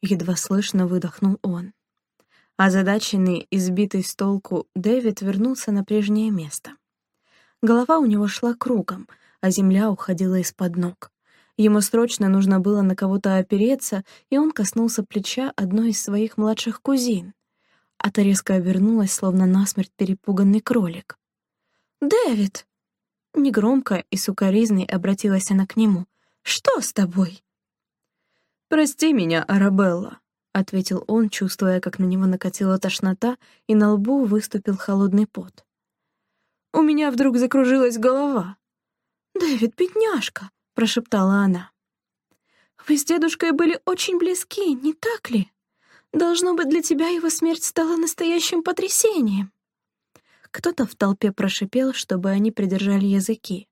Едва слышно выдохнул он. Озадаченный, избитый с толку, Дэвид вернулся на прежнее место. Голова у него шла кругом, а земля уходила из-под ног. Ему срочно нужно было на кого-то опереться, и он коснулся плеча одной из своих младших кузин а та резко обернулась, словно насмерть перепуганный кролик. «Дэвид!» Негромко и сукоризной обратилась она к нему. «Что с тобой?» «Прости меня, Арабелла», — ответил он, чувствуя, как на него накатила тошнота, и на лбу выступил холодный пот. «У меня вдруг закружилась голова». «Дэвид, бедняжка», — прошептала она. «Вы с дедушкой были очень близки, не так ли?» Должно быть, для тебя его смерть стала настоящим потрясением. Кто-то в толпе прошипел, чтобы они придержали языки,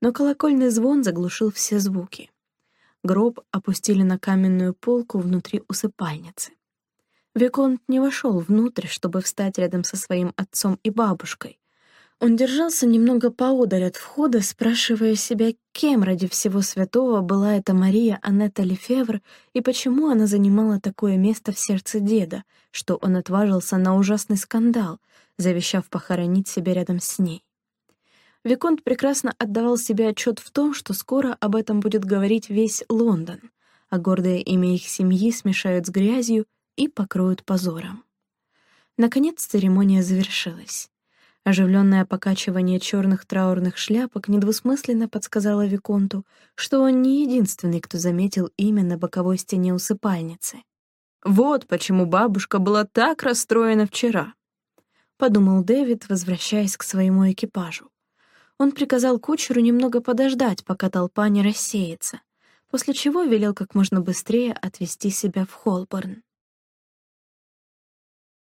но колокольный звон заглушил все звуки. Гроб опустили на каменную полку внутри усыпальницы. Виконт не вошел внутрь, чтобы встать рядом со своим отцом и бабушкой, он держался немного поодаль от входа, спрашивая себя, кем ради всего святого была эта Мария Анетта Лефевр и почему она занимала такое место в сердце деда, что он отважился на ужасный скандал, завещав похоронить себя рядом с ней. Виконт прекрасно отдавал себе отчет в том, что скоро об этом будет говорить весь Лондон, а гордое имя их семьи смешают с грязью и покроют позором. Наконец церемония завершилась. Оживленное покачивание черных траурных шляпок недвусмысленно подсказало Виконту, что он не единственный, кто заметил имя на боковой стене усыпальницы. «Вот почему бабушка была так расстроена вчера», — подумал Дэвид, возвращаясь к своему экипажу. Он приказал кучеру немного подождать, пока толпа не рассеется, после чего велел как можно быстрее отвезти себя в Холборн.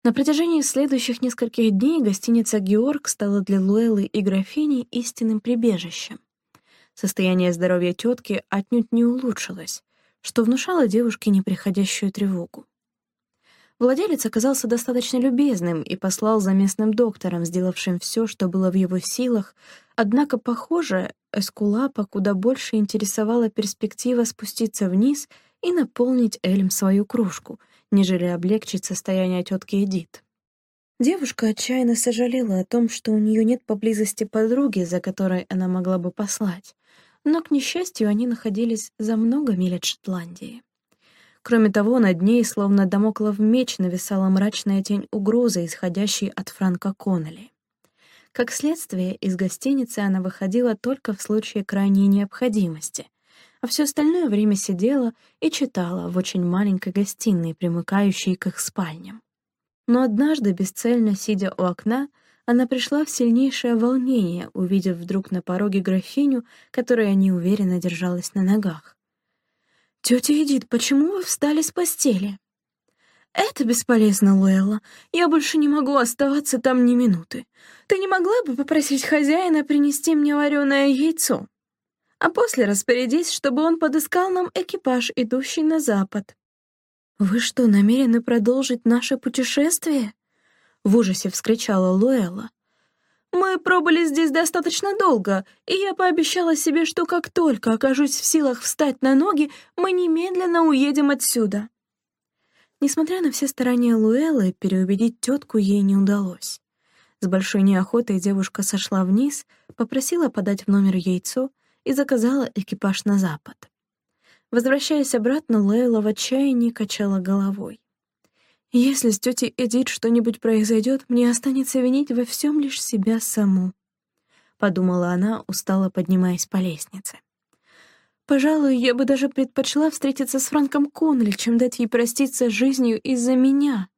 На протяжении следующих нескольких дней гостиница «Георг» стала для Луэллы и графини истинным прибежищем. Состояние здоровья тетки отнюдь не улучшилось, что внушало девушке неприходящую тревогу. Владелец оказался достаточно любезным и послал за местным доктором, сделавшим все, что было в его силах, однако, похоже, Эскулапа куда больше интересовала перспектива спуститься вниз и наполнить Элем свою кружку — нежели облегчить состояние тетки Эдит. Девушка отчаянно сожалела о том, что у нее нет поблизости подруги, за которой она могла бы послать, но, к несчастью, они находились за много миль от Шотландии. Кроме того, над ней, словно домоклов меч, нависала мрачная тень угрозы, исходящей от Франка Коннелли. Как следствие, из гостиницы она выходила только в случае крайней необходимости, а все остальное время сидела и читала в очень маленькой гостиной, примыкающей к их спальням. Но однажды, бесцельно сидя у окна, она пришла в сильнейшее волнение, увидев вдруг на пороге графиню, которая неуверенно держалась на ногах. «Тетя Эдит, почему вы встали с постели?» «Это бесполезно, Луэлла. Я больше не могу оставаться там ни минуты. Ты не могла бы попросить хозяина принести мне вареное яйцо?» А после распорядись, чтобы он подыскал нам экипаж, идущий на запад». «Вы что, намерены продолжить наше путешествие?» — в ужасе вскричала Луэлла. «Мы пробыли здесь достаточно долго, и я пообещала себе, что как только окажусь в силах встать на ноги, мы немедленно уедем отсюда». Несмотря на все старания Луэллы, переубедить тетку ей не удалось. С большой неохотой девушка сошла вниз, попросила подать в номер яйцо — и заказала экипаж на запад. Возвращаясь обратно, Лейла в отчаянии качала головой. «Если с тетей Эдит что-нибудь произойдет, мне останется винить во всем лишь себя саму», — подумала она, устало поднимаясь по лестнице. «Пожалуй, я бы даже предпочла встретиться с Франком Коннелли, чем дать ей проститься жизнью из-за меня».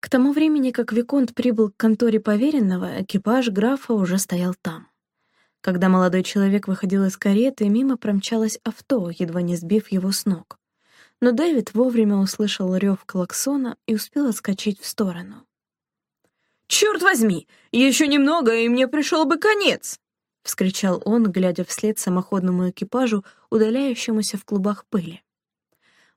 К тому времени, как Виконт прибыл к конторе поверенного, экипаж графа уже стоял там. Когда молодой человек выходил из кареты, мимо промчалось авто, едва не сбив его с ног. Но Дэвид вовремя услышал рев клаксона и успел отскочить в сторону. «Черт возьми! Еще немного, и мне пришел бы конец!» — вскричал он, глядя вслед самоходному экипажу, удаляющемуся в клубах пыли.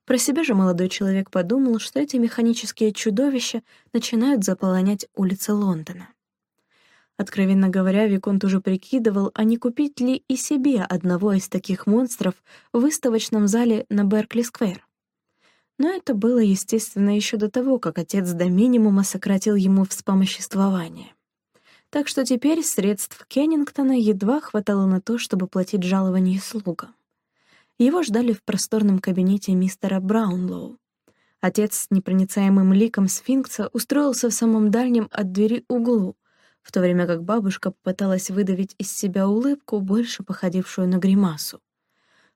Про себя же молодой человек подумал, что эти механические чудовища начинают заполонять улицы Лондона. Откровенно говоря, Виконт уже прикидывал, а не купить ли и себе одного из таких монстров в выставочном зале на Беркли-сквер. Но это было, естественно, еще до того, как отец до минимума сократил ему вспомоществование. Так что теперь средств Кеннингтона едва хватало на то, чтобы платить жалование слугам. Его ждали в просторном кабинете мистера Браунлоу. Отец с непроницаемым ликом сфинкса устроился в самом дальнем от двери углу, в то время как бабушка попыталась выдавить из себя улыбку, больше походившую на гримасу.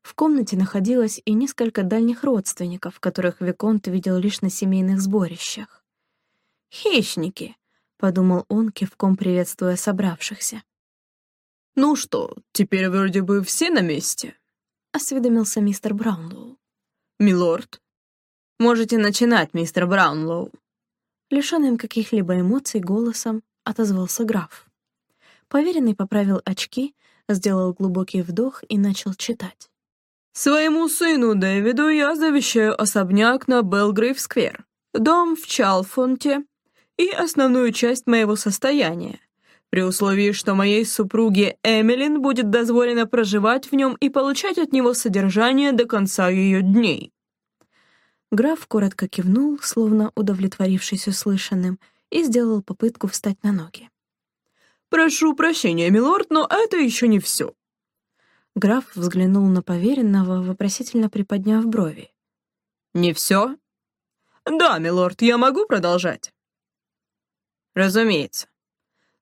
В комнате находилось и несколько дальних родственников, которых Виконт видел лишь на семейных сборищах. «Хищники», — подумал он, кивком приветствуя собравшихся. «Ну что, теперь вроде бы все на месте?» — осведомился мистер Браунлоу. «Милорд?» «Можете начинать, мистер Браунлоу». Лишённым каких-либо эмоций голосом отозвался граф. Поверенный поправил очки, сделал глубокий вдох и начал читать. «Своему сыну Дэвиду я завещаю особняк на Белгрейв-сквер, дом в Чалфонте и основную часть моего состояния, при условии, что моей супруге Эмилин будет дозволено проживать в нем и получать от него содержание до конца ее дней». Граф коротко кивнул, словно удовлетворившись услышанным, и сделал попытку встать на ноги. «Прошу прощения, милорд, но это еще не все». Граф взглянул на поверенного, вопросительно приподняв брови. «Не все?» «Да, милорд, я могу продолжать?» Разумеется.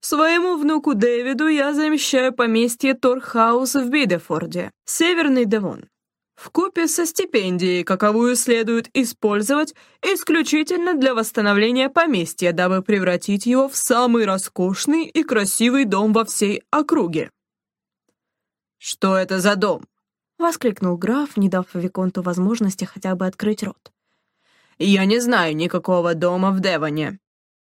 Своему внуку Дэвиду я замещаю поместье Торхаус в Бидефорде, Северный Девон. В купе со стипендией, каковую следует использовать исключительно для восстановления поместья, дабы превратить его в самый роскошный и красивый дом во всей округе. «Что это за дом?» — воскликнул граф, не дав Виконту возможности хотя бы открыть рот. «Я не знаю никакого дома в Девоне».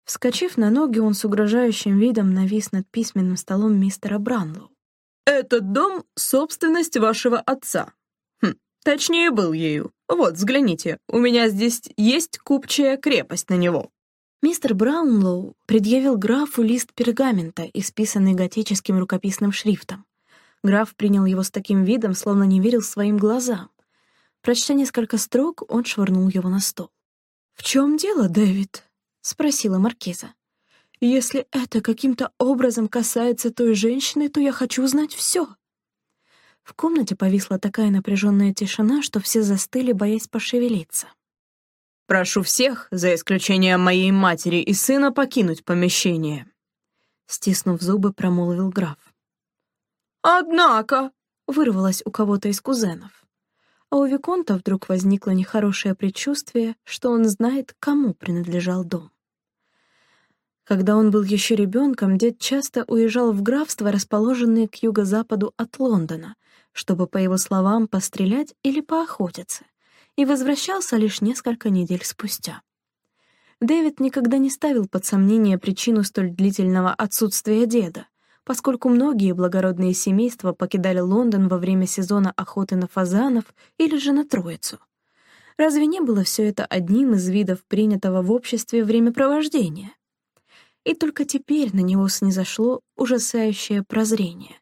Вскочив на ноги, он с угрожающим видом навис над письменным столом мистера Бранлоу. «Этот дом — собственность вашего отца. Точнее, был ею. Вот, взгляните, у меня здесь есть купчая крепость на него». Мистер Браунлоу предъявил графу лист пергамента, исписанный готическим рукописным шрифтом. Граф принял его с таким видом, словно не верил своим глазам. Прочтя несколько строк, он швырнул его на стол. «В чем дело, Дэвид?» — спросила маркиза. «Если это каким-то образом касается той женщины, то я хочу узнать все». В комнате повисла такая напряженная тишина, что все застыли, боясь пошевелиться. «Прошу всех, за исключением моей матери и сына, покинуть помещение», — стиснув зубы, промолвил граф. «Однако!» — вырвалось у кого-то из кузенов. А у Виконта вдруг возникло нехорошее предчувствие, что он знает, кому принадлежал дом. Когда он был еще ребенком, дед часто уезжал в графства, расположенные к юго-западу от Лондона, чтобы, по его словам, пострелять или поохотиться, и возвращался лишь несколько недель спустя. Дэвид никогда не ставил под сомнение причину столь длительного отсутствия деда, поскольку многие благородные семейства покидали Лондон во время сезона охоты на фазанов или же на Троицу. Разве не было все это одним из видов принятого в обществе времяпровождения? И только теперь на него снизошло ужасающее прозрение.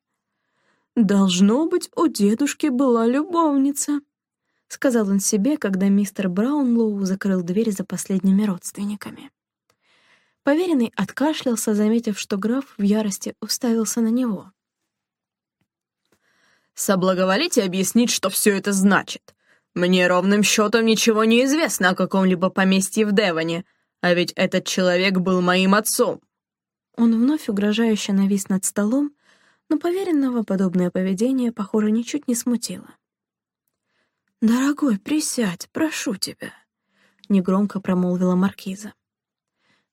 «Должно быть, у дедушки была любовница», — сказал он себе, когда мистер Браунлоу закрыл дверь за последними родственниками. Поверенный откашлялся, заметив, что граф в ярости уставился на него. «Соблаговолите объяснить, что все это значит. Мне ровным счетом ничего не известно о каком-либо поместье в Девоне, а ведь этот человек был моим отцом». Он вновь угрожающе навис над столом, но поверенного подобное поведение, похоже, ничуть не смутило. «Дорогой, присядь, прошу тебя», — негромко промолвила маркиза.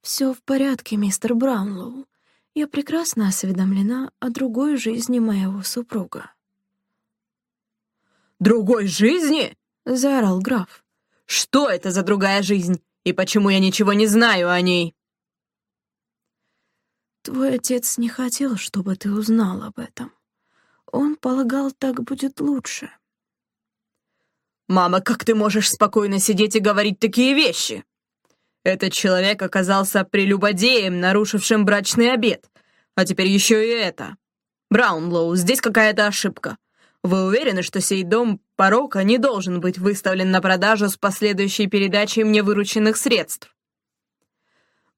«Все в порядке, мистер Браунлоу. Я прекрасно осведомлена о другой жизни моего супруга». «Другой жизни?» — заорал граф. «Что это за другая жизнь? И почему я ничего не знаю о ней?» «Твой отец не хотел, чтобы ты узнал об этом. Он полагал, так будет лучше». «Мама, как ты можешь спокойно сидеть и говорить такие вещи?» Этот человек оказался прелюбодеем, нарушившим брачный обет. А теперь еще и это. Браунлоу, здесь какая-то ошибка. Вы уверены, что сей дом порока не должен быть выставлен на продажу с последующей передачей мне вырученных средств?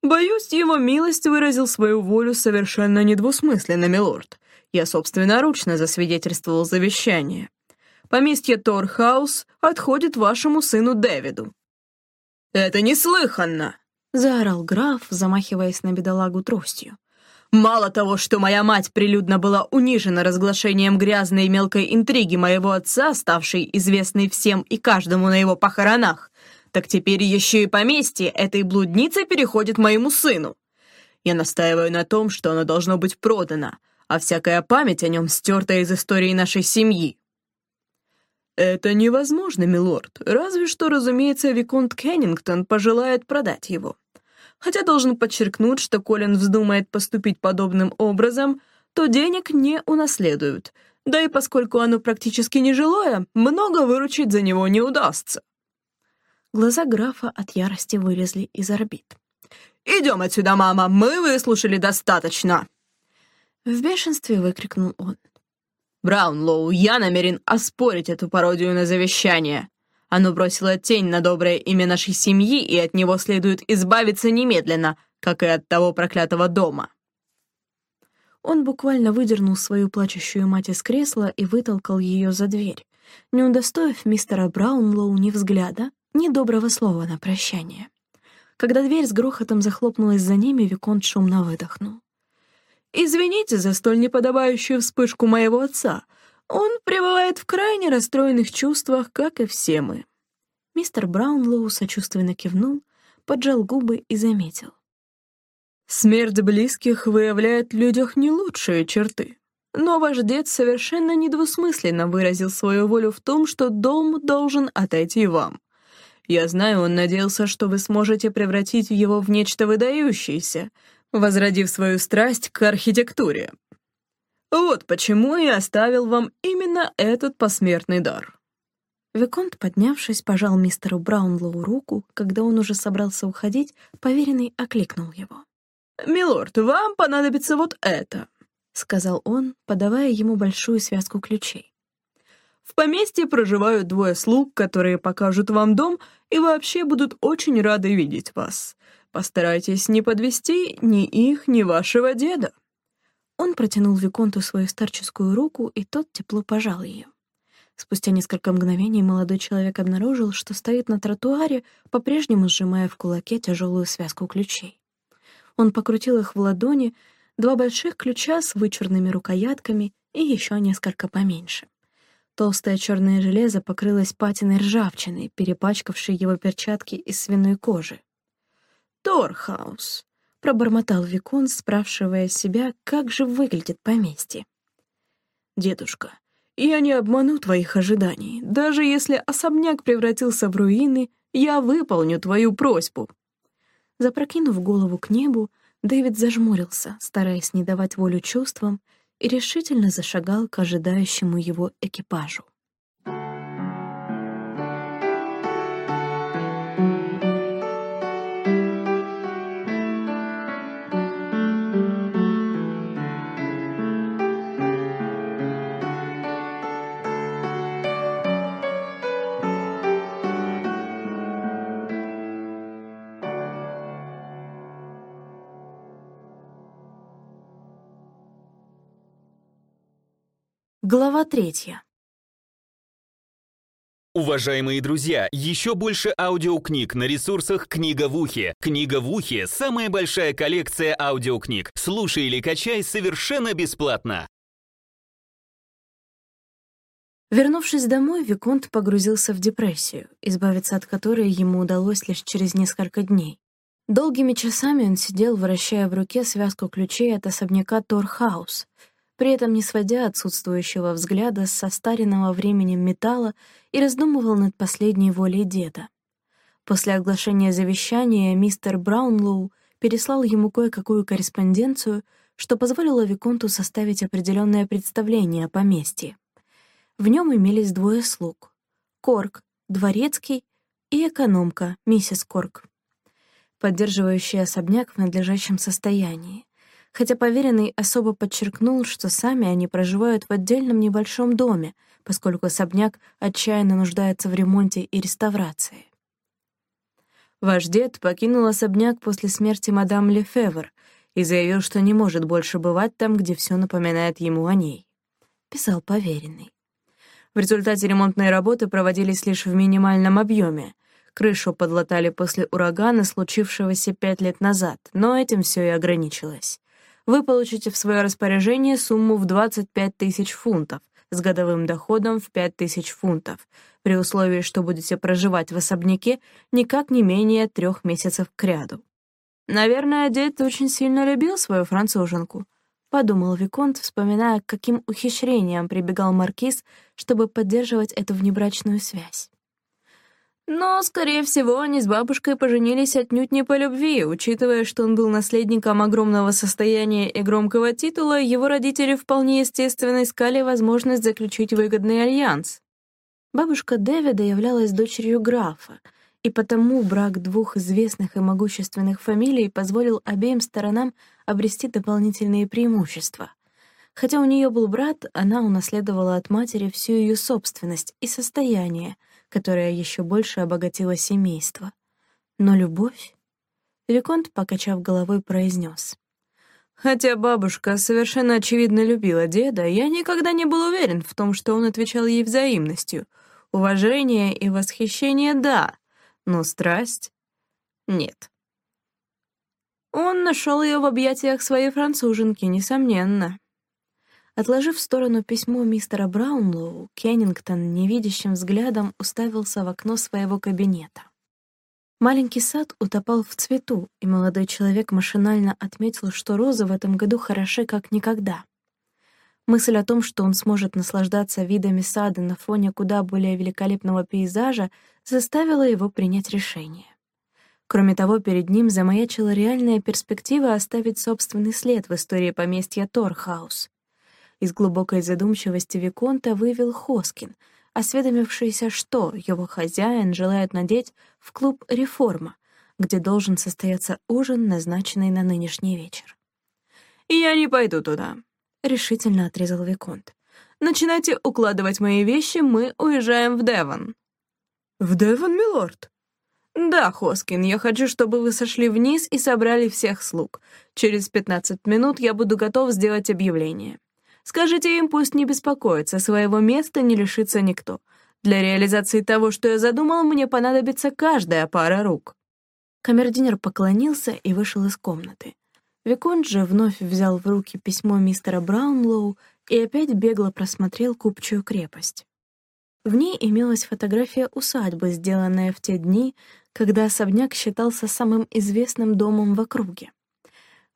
Боюсь, его милость выразил свою волю совершенно недвусмысленно, милорд. Я собственноручно засвидетельствовал завещание. Поместье Торхаус отходит вашему сыну Дэвиду. «Это неслыханно!» — заорал граф, замахиваясь на бедолагу тростью. «Мало того, что моя мать прилюдно была унижена разглашением грязной и мелкой интриги моего отца, ставшей известной всем и каждому на его похоронах, так теперь еще и поместье этой блудницы переходит моему сыну. Я настаиваю на том, что оно должно быть продано, а всякая память о нем стерта из истории нашей семьи. «Это невозможно, милорд. Разве что, разумеется, Виконт Кеннингтон пожелает продать его. Хотя должен подчеркнуть, что Колин вздумает поступить подобным образом, то денег не унаследуют. Да и поскольку оно практически нежилое, много выручить за него не удастся». Глаза графа от ярости вылезли из орбит. «Идем отсюда, мама, мы выслушали достаточно!» В бешенстве выкрикнул он. Браунлоу, я намерен оспорить эту пародию на завещание. Оно бросило тень на доброе имя нашей семьи, и от него следует избавиться немедленно, как и от того проклятого дома». Он буквально выдернул свою плачущую мать из кресла и вытолкал ее за дверь, не удостоив мистера Браунлоу ни взгляда, ни доброго слова на прощание. Когда дверь с грохотом захлопнулась за ними, Виконт шумно выдохнул. «Извините за столь неподобающую вспышку моего отца. Он пребывает в крайне расстроенных чувствах, как и все мы». Мистер Браунлоу сочувственно кивнул, поджал губы и заметил. «Смерть близких выявляет в людях не лучшие черты. Но ваш дед совершенно недвусмысленно выразил свою волю в том, что дом должен отойти вам. Я знаю, он надеялся, что вы сможете превратить его в нечто выдающееся, возродив свою страсть к архитектуре. Вот почему я оставил вам именно этот посмертный дар». Виконт, поднявшись, пожал мистеру Браунлоу руку, когда он уже собрался уходить, поверенный окликнул его. «Милорд, вам понадобится вот это», — сказал он, подавая ему большую связку ключей. «В поместье проживают двое слуг, которые покажут вам дом и вообще будут очень рады видеть вас. Постарайтесь не подвести ни их, ни вашего деда». Он протянул Виконту свою старческую руку, и тот тепло пожал ее. Спустя несколько мгновений молодой человек обнаружил, что стоит на тротуаре, по-прежнему сжимая в кулаке тяжелую связку ключей. Он покрутил их в ладони, два больших ключа с вычурными рукоятками и еще несколько поменьше. Толстое черное железо покрылось патиной ржавчиной, перепачкавшей его перчатки из свиной кожи. «Торхаус», — пробормотал Викон, спрашивая себя, как же выглядит поместье. «Дедушка, я не обману твоих ожиданий. Даже если особняк превратился в руины, я выполню твою просьбу». Запрокинув голову к небу, Дэвид зажмурился, стараясь не давать волю чувствам, и решительно зашагал к ожидающему его экипажу. Глава третья. Уважаемые друзья, еще больше аудиокниг на ресурсах «Книга в ухе». «Книга в ухе» — самая большая коллекция аудиокниг. Слушай или качай совершенно бесплатно. Вернувшись домой, Виконт погрузился в депрессию, избавиться от которой ему удалось лишь через несколько дней. Долгими часами он сидел, вращая в руке связку ключей от особняка Торхаус — при этом не сводя отсутствующего взгляда с состаренного временем металла и раздумывал над последней волей деда. После оглашения завещания мистер Браунлоу переслал ему кое-какую корреспонденцию, что позволило Виконту составить определенное представление о поместье. В нем имелись двое слуг — Корк, дворецкий, и экономка, миссис Корк, поддерживающая особняк в надлежащем состоянии хотя поверенный особо подчеркнул, что сами они проживают в отдельном небольшом доме, поскольку особняк отчаянно нуждается в ремонте и реставрации. Ваш дед покинул особняк после смерти мадам Лефевр и заявил, что не может больше бывать там, где все напоминает ему о ней. Писал поверенный. В результате ремонтные работы проводились лишь в минимальном объеме. Крышу подлатали после урагана, случившегося пять лет назад, но этим все и ограничилось вы получите в свое распоряжение сумму в 25 тысяч фунтов с годовым доходом в 5 тысяч фунтов, при условии, что будете проживать в особняке никак не менее трех месяцев кряду. «Наверное, дед очень сильно любил свою француженку», — подумал Виконт, вспоминая, к каким ухищрениям прибегал Маркиз, чтобы поддерживать эту внебрачную связь. Но, скорее всего, они с бабушкой поженились отнюдь не по любви, учитывая, что он был наследником огромного состояния и громкого титула, его родители вполне естественно искали возможность заключить выгодный альянс. Бабушка Дэвида являлась дочерью графа, и потому брак двух известных и могущественных фамилий позволил обеим сторонам обрести дополнительные преимущества. Хотя у нее был брат, она унаследовала от матери всю ее собственность и состояние — которая еще больше обогатила семейство. Но любовь? Виконт, покачав головой, произнес. Хотя бабушка совершенно очевидно любила деда, я никогда не был уверен в том, что он отвечал ей взаимностью. Уважение и восхищение — да, но страсть — нет. Он нашел ее в объятиях своей француженки, несомненно. Отложив в сторону письмо мистера Браунлоу, Кеннингтон невидящим взглядом уставился в окно своего кабинета. Маленький сад утопал в цвету, и молодой человек машинально отметил, что розы в этом году хороши как никогда. Мысль о том, что он сможет наслаждаться видами сада на фоне куда более великолепного пейзажа, заставила его принять решение. Кроме того, перед ним замаячила реальная перспектива оставить собственный след в истории поместья Торхаус. Из глубокой задумчивости Виконта вывел Хоскин, осведомившийся, что его хозяин желает надеть в клуб «Реформа», где должен состояться ужин, назначенный на нынешний вечер. «Я не пойду туда», — решительно отрезал Виконт. «Начинайте укладывать мои вещи, мы уезжаем в Девон». «В Девон, милорд?» «Да, Хоскин, я хочу, чтобы вы сошли вниз и собрали всех слуг. Через пятнадцать минут я буду готов сделать объявление. Скажите им, пусть не беспокоятся, своего места не лишится никто. Для реализации того, что я задумал, мне понадобится каждая пара рук». Камердинер поклонился и вышел из комнаты. Виконт же вновь взял в руки письмо мистера Браунлоу и опять бегло просмотрел купчую крепость. В ней имелась фотография усадьбы, сделанная в те дни, когда особняк считался самым известным домом в округе.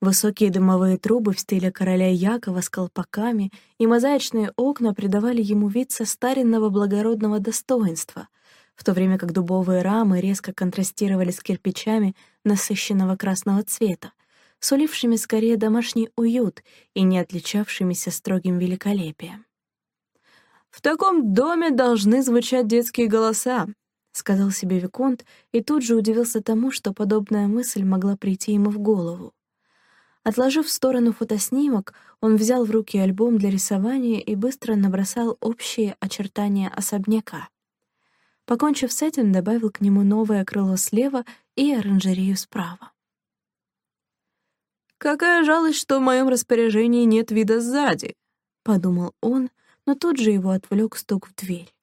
Высокие дымовые трубы в стиле короля Якова с колпаками и мозаичные окна придавали ему вид состаренного благородного достоинства, в то время как дубовые рамы резко контрастировали с кирпичами насыщенного красного цвета, сулившими скорее домашний уют и не отличавшимися строгим великолепием. «В таком доме должны звучать детские голоса», — сказал себе Виконт и тут же удивился тому, что подобная мысль могла прийти ему в голову. Отложив в сторону фотоснимок, он взял в руки альбом для рисования и быстро набросал общие очертания особняка. Покончив с этим, добавил к нему новое крыло слева и оранжерею справа. «Какая жалость, что в моем распоряжении нет вида сзади», — подумал он, но тут же его отвлек стук в дверь.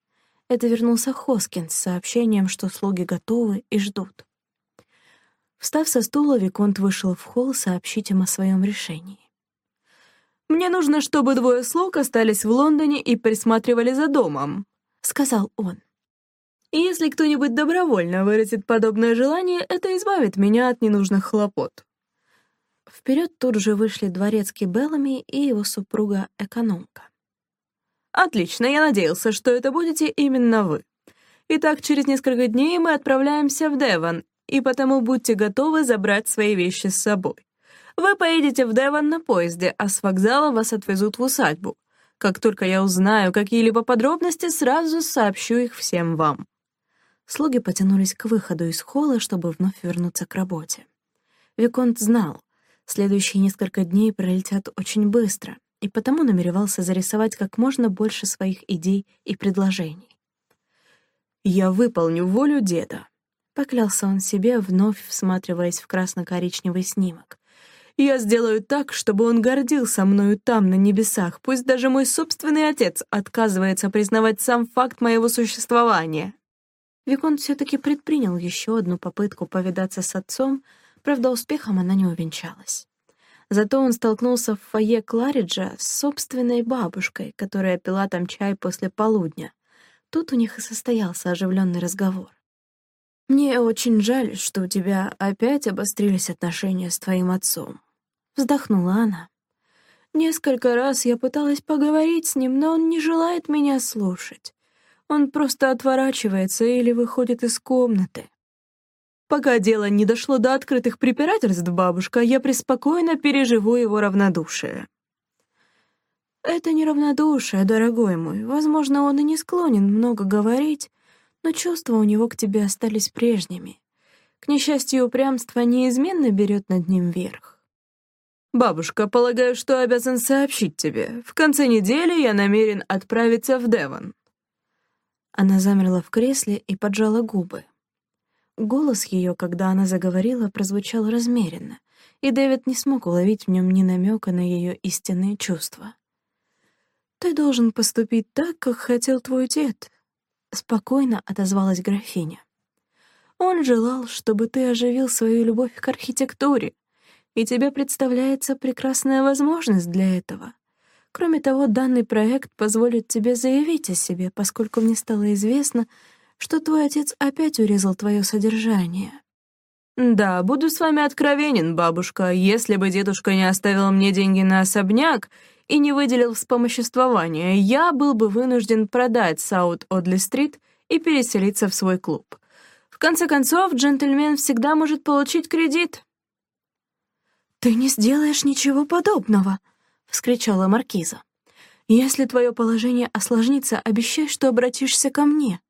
Это вернулся Хоскин с сообщением, что слуги готовы и ждут. Встав со стула, Виконт вышел в холл сообщить им о своем решении. «Мне нужно, чтобы двое слуг остались в Лондоне и присматривали за домом», — сказал он. «Если кто-нибудь добровольно выразит подобное желание, это избавит меня от ненужных хлопот». Вперед тут же вышли дворецкий Беллами и его супруга-экономка. «Отлично, я надеялся, что это будете именно вы. Итак, через несколько дней мы отправляемся в Девон, и потому будьте готовы забрать свои вещи с собой. Вы поедете в Девон на поезде, а с вокзала вас отвезут в усадьбу. Как только я узнаю какие-либо подробности, сразу сообщу их всем вам». Слуги потянулись к выходу из холла, чтобы вновь вернуться к работе. Виконт знал, Следующие несколько дней пролетят очень быстро, и потому намеревался зарисовать как можно больше своих идей и предложений. «Я выполню волю деда», — поклялся он себе, вновь всматриваясь в красно-коричневый снимок. «Я сделаю так, чтобы он гордился мною там, на небесах, пусть даже мой собственный отец отказывается признавать сам факт моего существования». Виконт все-таки предпринял еще одну попытку повидаться с отцом, Правда, успехом она не увенчалась. Зато он столкнулся в фойе Клариджа с собственной бабушкой, которая пила там чай после полудня. Тут у них и состоялся оживленный разговор. «Мне очень жаль, что у тебя опять обострились отношения с твоим отцом», — вздохнула она. «Несколько раз я пыталась поговорить с ним, но он не желает меня слушать. Он просто отворачивается или выходит из комнаты. Пока дело не дошло до открытых препирательств, бабушка, я преспокойно переживу его равнодушие. Это не равнодушие, дорогой мой. Возможно, он и не склонен много говорить, но чувства у него к тебе остались прежними. К несчастью, упрямство неизменно берет над ним верх. «Бабушка, полагаю, что обязан сообщить тебе. В конце недели я намерен отправиться в Девон». Она замерла в кресле и поджала губы. Голос ее, когда она заговорила, прозвучал размеренно, и Дэвид не смог уловить в нем ни намека на ее истинные чувства. «Ты должен поступить так, как хотел твой дед», — спокойно отозвалась графиня. «Он желал, чтобы ты оживил свою любовь к архитектуре. и тебе представляется прекрасная возможность для этого. Кроме того, данный проект позволит тебе заявить о себе, поскольку мне стало известно, что твой отец опять урезал твое содержание. Да, буду с вами откровенен, бабушка. Если бы дедушка не оставил мне деньги на особняк и не выделил вспомоществование, я был бы вынужден продать Саут Одли-стрит и переселиться в свой клуб. В конце концов, джентльмен всегда может получить кредит. «Ты не сделаешь ничего подобного!» — вскричала Маркиза. «Если твое положение осложнится, обещай, что обратишься ко мне».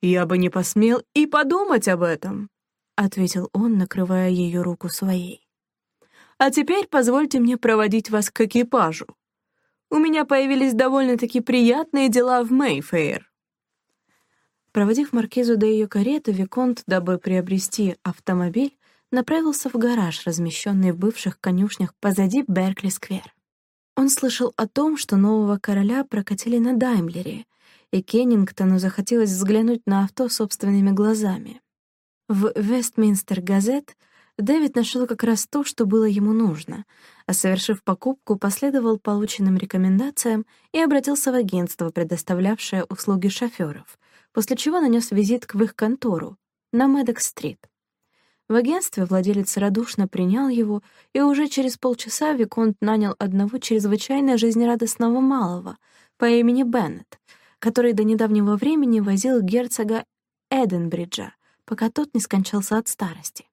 «Я бы не посмел и подумать об этом», — ответил он, накрывая ее руку своей. «А теперь позвольте мне проводить вас к экипажу. У меня появились довольно-таки приятные дела в Мейфейр». Проводив Маркизу до ее кареты, Виконт, дабы приобрести автомобиль, направился в гараж, размещенный в бывших конюшнях позади Беркли-сквер. Он слышал о том, что нового короля прокатили на Даймлере, и Кеннингтону захотелось взглянуть на авто собственными глазами. В «Вестминстер Газет» Дэвид нашел как раз то, что было ему нужно, а совершив покупку, последовал полученным рекомендациям и обратился в агентство, предоставлявшее услуги шофёров, после чего нанес визит к их контору на Мэддокс-стрит. В агентстве владелец радушно принял его, и уже через полчаса Виконт нанял одного чрезвычайно жизнерадостного малого по имени Беннет, который до недавнего времени возил герцога Эденбриджа, пока тот не скончался от старости.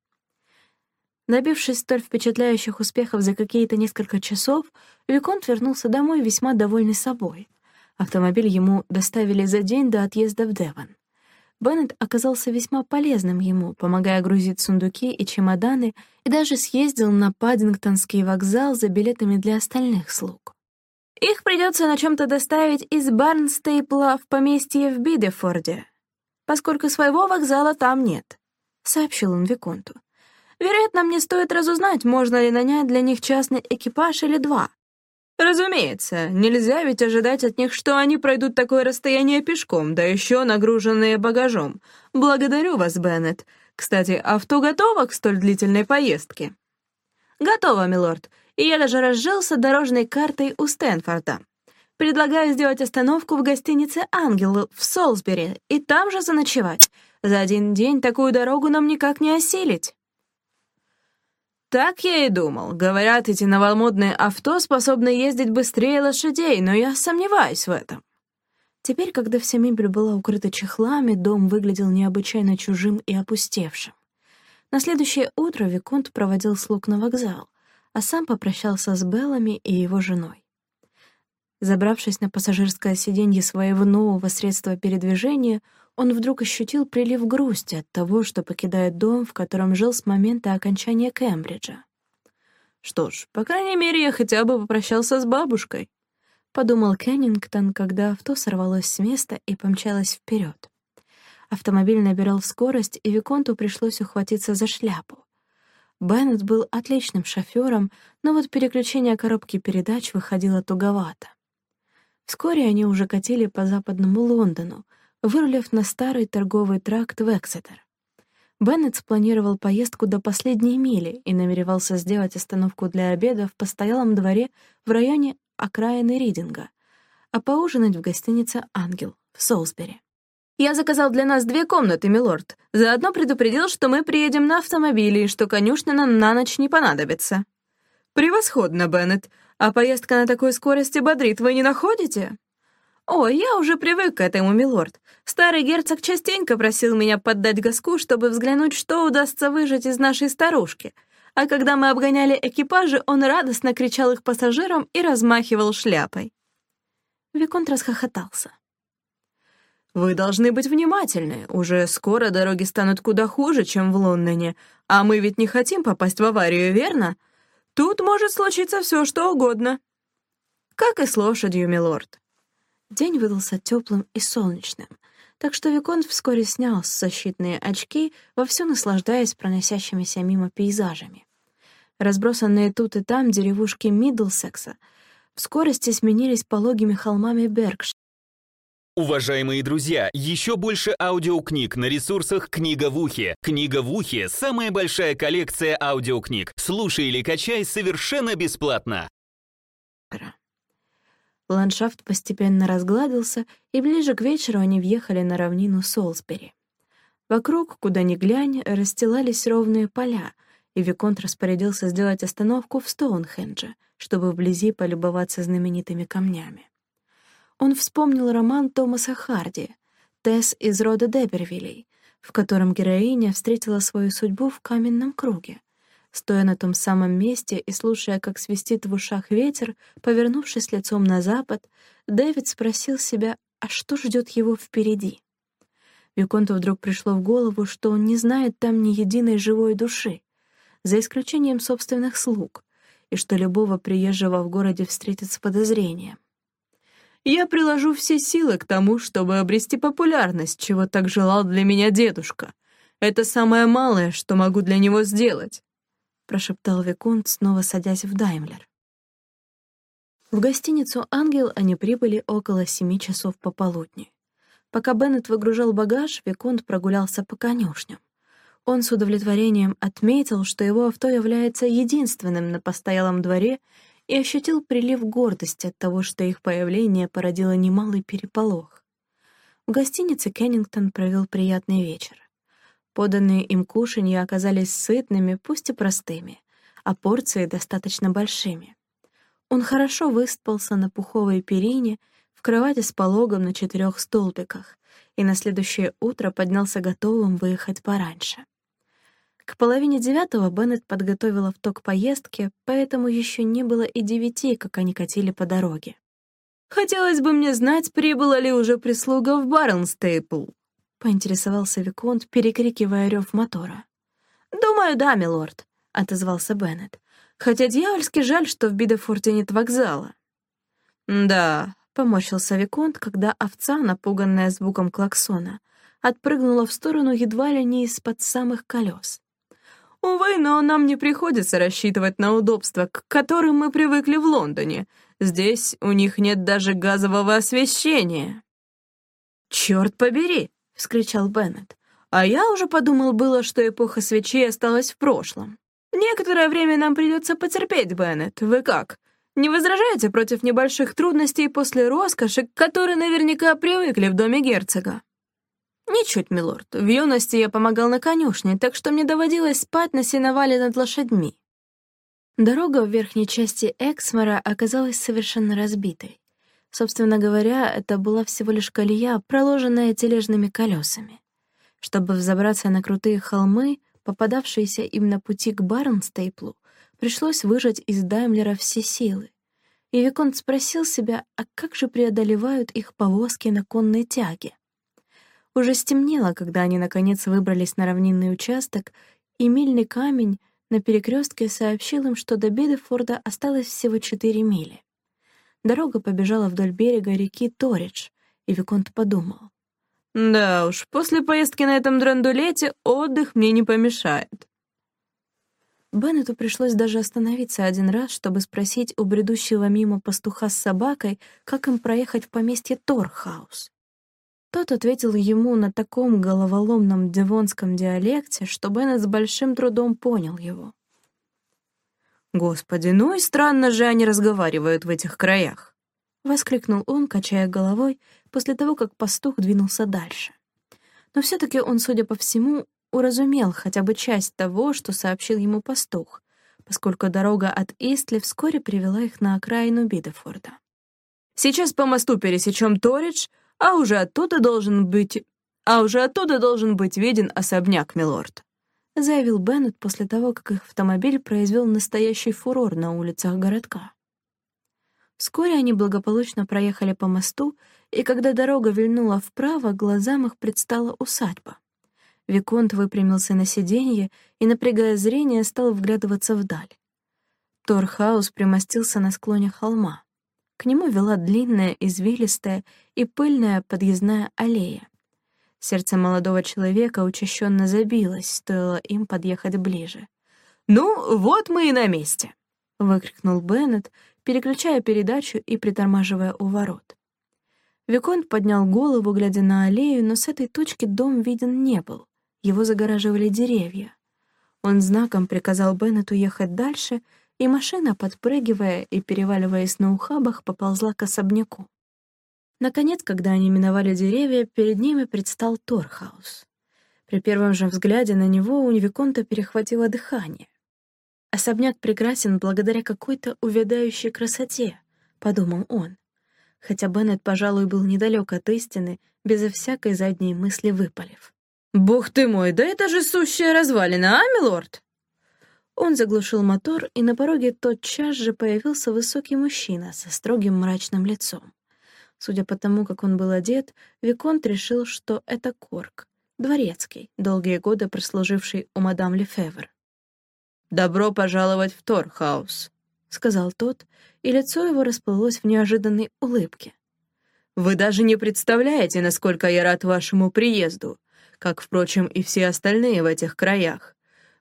Добившись столь впечатляющих успехов за какие-то несколько часов, Виконт вернулся домой весьма довольный собой. Автомобиль ему доставили за день до отъезда в Девон. Беннет оказался весьма полезным ему, помогая грузить сундуки и чемоданы, и даже съездил на Паддингтонский вокзал за билетами для остальных слуг. «Их придется на чем то доставить из Барнстейпла в поместье в Бидефорде, поскольку своего вокзала там нет», — сообщил он Виконту. «Вероятно, мне стоит разузнать, можно ли нанять для них частный экипаж или два, Разумеется, нельзя ведь ожидать от них, что они пройдут такое расстояние пешком, да еще нагруженные багажом. Благодарю вас, Беннет. Кстати, авто готово к столь длительной поездке? Готово, милорд. И я даже разжился дорожной картой у Стэнфорда. Предлагаю сделать остановку в гостинице «Ангел» в Солсбери и там же заночевать. За один день такую дорогу нам никак не осилить. Так я и думал. Говорят, эти новомодные авто способны ездить быстрее лошадей, но я сомневаюсь в этом. Теперь, когда вся мебель была укрыта чехлами, дом выглядел необычайно чужим и опустевшим. На следующее утро Виконт проводил слуг на вокзал, а сам попрощался с Беллами и его женой. Забравшись на пассажирское сиденье своего нового средства передвижения, он вдруг ощутил прилив грусти от того, что покидает дом, в котором жил с момента окончания Кембриджа. «Что ж, по крайней мере, я хотя бы попрощался с бабушкой», — подумал Кеннингтон, когда авто сорвалось с места и помчалось вперед. Автомобиль набирал скорость, и Виконту пришлось ухватиться за шляпу. Беннет был отличным шофёром, но вот переключение коробки передач выходило туговато. Вскоре они уже катили по западному Лондону, вырулив на старый торговый тракт в Эксетер. Беннет спланировал поездку до последней мили и намеревался сделать остановку для обеда в постоялом дворе в районе окраины Ридинга, а поужинать в гостинице «Ангел» в Солсбери. «Я заказал для нас две комнаты, милорд. Заодно предупредил, что мы приедем на автомобиле и что конюшня нам на ночь не понадобится». «Превосходно, Беннет. А поездка на такой скорости бодрит, вы не находите?» «О, я уже привык к этому, милорд. Старый герцог частенько просил меня поддать газку, чтобы взглянуть, что удастся выжать из нашей старушки. А когда мы обгоняли экипажи, он радостно кричал их пассажирам и размахивал шляпой». Виконт расхохотался. «Вы должны быть внимательны. Уже скоро дороги станут куда хуже, чем в Лондоне. А мы ведь не хотим попасть в аварию, верно? Тут может случиться все, что угодно». «Как и с лошадью, милорд. День выдался теплым и солнечным, так что Виконт вскоре снял защитные очки, вовсю наслаждаясь проносящимися мимо пейзажами. Разбросанные тут и там деревушки Миддлсекса в скорости сменились пологими холмами Бергш, Уважаемые друзья, еще больше аудиокниг на ресурсах «Книга в ухе». «Книга в ухе» — самая большая коллекция аудиокниг. Слушай или качай совершенно бесплатно. Ландшафт постепенно разгладился, и ближе к вечеру они въехали на равнину Солсбери. Вокруг, куда ни глянь, расстилались ровные поля, и Виконт распорядился сделать остановку в Стоунхендже, чтобы вблизи полюбоваться знаменитыми камнями. Он вспомнил роман Томаса Харди «Тесс из рода Дебервилей», в котором героиня встретила свою судьбу в каменном круге. Стоя на том самом месте и слушая, как свистит в ушах ветер, повернувшись лицом на запад, Дэвид спросил себя, а что ждет его впереди? Виконту вдруг пришло в голову, что он не знает там ни единой живой души, за исключением собственных слуг, и что любого приезжего в городе встретит с подозрением. Я приложу все силы к тому, чтобы обрести популярность, чего так желал для меня дедушка. Это самое малое, что могу для него сделать», — прошептал Виконт, снова садясь в Даймлер. В гостиницу «Ангел» они прибыли около семи часов пополудни. Пока Беннет выгружал багаж, Виконт прогулялся по конюшням. Он с удовлетворением отметил, что его авто является единственным на постоялом дворе и ощутил прилив гордости от того, что их появление породило немалый переполох. В гостинице Кеннингтон провел приятный вечер. Поданные им кушанья оказались сытными, пусть и простыми, а порции достаточно большими. Он хорошо выспался на пуховой перине, в кровати с пологом на четырех столбиках, и на следующее утро поднялся готовым выехать пораньше. К половине девятого Беннет подготовила в к поездке, поэтому еще не было и девяти, как они катили по дороге. «Хотелось бы мне знать, прибыла ли уже прислуга в Барнстейпл», — поинтересовался Виконт, перекрикивая рев мотора. «Думаю, да, милорд», — отозвался Беннет. «Хотя дьявольски жаль, что в Бидефорте нет вокзала». «Да», — поморщился Виконт, когда овца, напуганная звуком клаксона, отпрыгнула в сторону едва ли не из-под самых колес. Увы, но нам не приходится рассчитывать на удобства, к которым мы привыкли в Лондоне. Здесь у них нет даже газового освещения. «Черт побери!» — вскричал Беннет. «А я уже подумал было, что эпоха свечей осталась в прошлом. Некоторое время нам придется потерпеть, Беннет. Вы как? Не возражаете против небольших трудностей после роскоши, к которой наверняка привыкли в доме герцога?» «Ничуть, милорд. В юности я помогал на конюшне, так что мне доводилось спать на сеновале над лошадьми». Дорога в верхней части Эксмора оказалась совершенно разбитой. Собственно говоря, это была всего лишь колея, проложенная тележными колесами. Чтобы взобраться на крутые холмы, попадавшиеся им на пути к Барнстейплу, пришлось выжать из Даймлера все силы. И Виконт спросил себя, а как же преодолевают их повозки на конной тяге? Уже стемнело, когда они наконец выбрались на равнинный участок, и мильный камень на перекрестке сообщил им, что до Бедефорда осталось всего четыре мили. Дорога побежала вдоль берега реки Торидж, и Виконт подумал. «Да уж, после поездки на этом драндулете отдых мне не помешает». Беннету пришлось даже остановиться один раз, чтобы спросить у бредущего мимо пастуха с собакой, как им проехать в поместье Торхаус. Тот ответил ему на таком головоломном девонском диалекте, что Беннет с большим трудом понял его. «Господи, ну и странно же они разговаривают в этих краях!» — воскликнул он, качая головой, после того, как пастух двинулся дальше. Но все-таки он, судя по всему, уразумел хотя бы часть того, что сообщил ему пастух, поскольку дорога от Истли вскоре привела их на окраину Бидефорда. «Сейчас по мосту пересечем Торидж, а уже оттуда должен быть... А уже оттуда должен быть виден особняк, милорд», — заявил Беннет после того, как их автомобиль произвел настоящий фурор на улицах городка. Вскоре они благополучно проехали по мосту, и когда дорога вильнула вправо, глазам их предстала усадьба. Виконт выпрямился на сиденье и, напрягая зрение, стал вглядываться вдаль. Торхаус примостился на склоне холма. К нему вела длинная, извилистая и пыльная подъездная аллея. Сердце молодого человека учащенно забилось, стоило им подъехать ближе. «Ну, вот мы и на месте!» — выкрикнул Беннет, переключая передачу и притормаживая у ворот. Виконт поднял голову, глядя на аллею, но с этой точки дом виден не был. Его загораживали деревья. Он знаком приказал Беннету ехать дальше, и машина, подпрыгивая и переваливаясь на ухабах, поползла к особняку. Наконец, когда они миновали деревья, перед ними предстал Торхаус. При первом же взгляде на него у Виконта перехватило дыхание. «Особняк прекрасен благодаря какой-то увядающей красоте», — подумал он хотя Беннет, пожалуй, был недалек от истины, безо всякой задней мысли выпалив. «Бог ты мой, да это же сущая развалина, а, милорд?» Он заглушил мотор, и на пороге тотчас же появился высокий мужчина со строгим мрачным лицом. Судя по тому, как он был одет, Виконт решил, что это Корк, дворецкий, долгие годы прослуживший у мадам Лефевр. «Добро пожаловать в Торхаус», — сказал тот, и лицо его расплылось в неожиданной улыбке. «Вы даже не представляете, насколько я рад вашему приезду, как, впрочем, и все остальные в этих краях.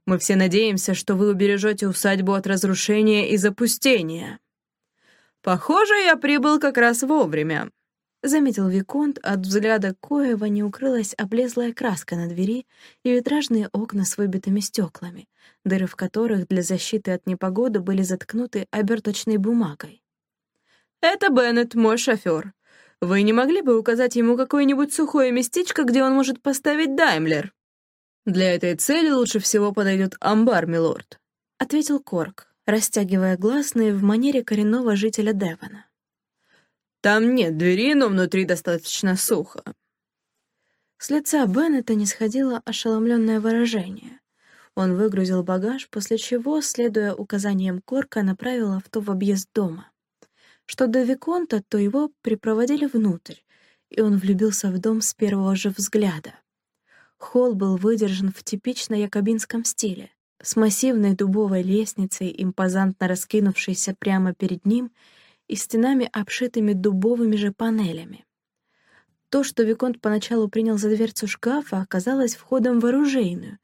Мы все надеемся, что вы убережете усадьбу от разрушения и запустения. Похоже, я прибыл как раз вовремя. — заметил Виконт, от взгляда коего не укрылась облезлая краска на двери и витражные окна с выбитыми стеклами, дыры в которых для защиты от непогоды были заткнуты оберточной бумагой. «Это Беннет, мой шофер. Вы не могли бы указать ему какое-нибудь сухое местечко, где он может поставить Даймлер?» «Для этой цели лучше всего подойдет амбар, милорд», — ответил Корк, растягивая гласные в манере коренного жителя Девона. Там нет двери, но внутри достаточно сухо». С лица Беннета не сходило ошеломленное выражение. Он выгрузил багаж, после чего, следуя указаниям Корка, направил авто в объезд дома. Что до Виконта, то его припроводили внутрь, и он влюбился в дом с первого же взгляда. Холл был выдержан в типично якобинском стиле, с массивной дубовой лестницей, импозантно раскинувшейся прямо перед ним — и стенами, обшитыми дубовыми же панелями. То, что Виконт поначалу принял за дверцу шкафа, оказалось входом в оружейную,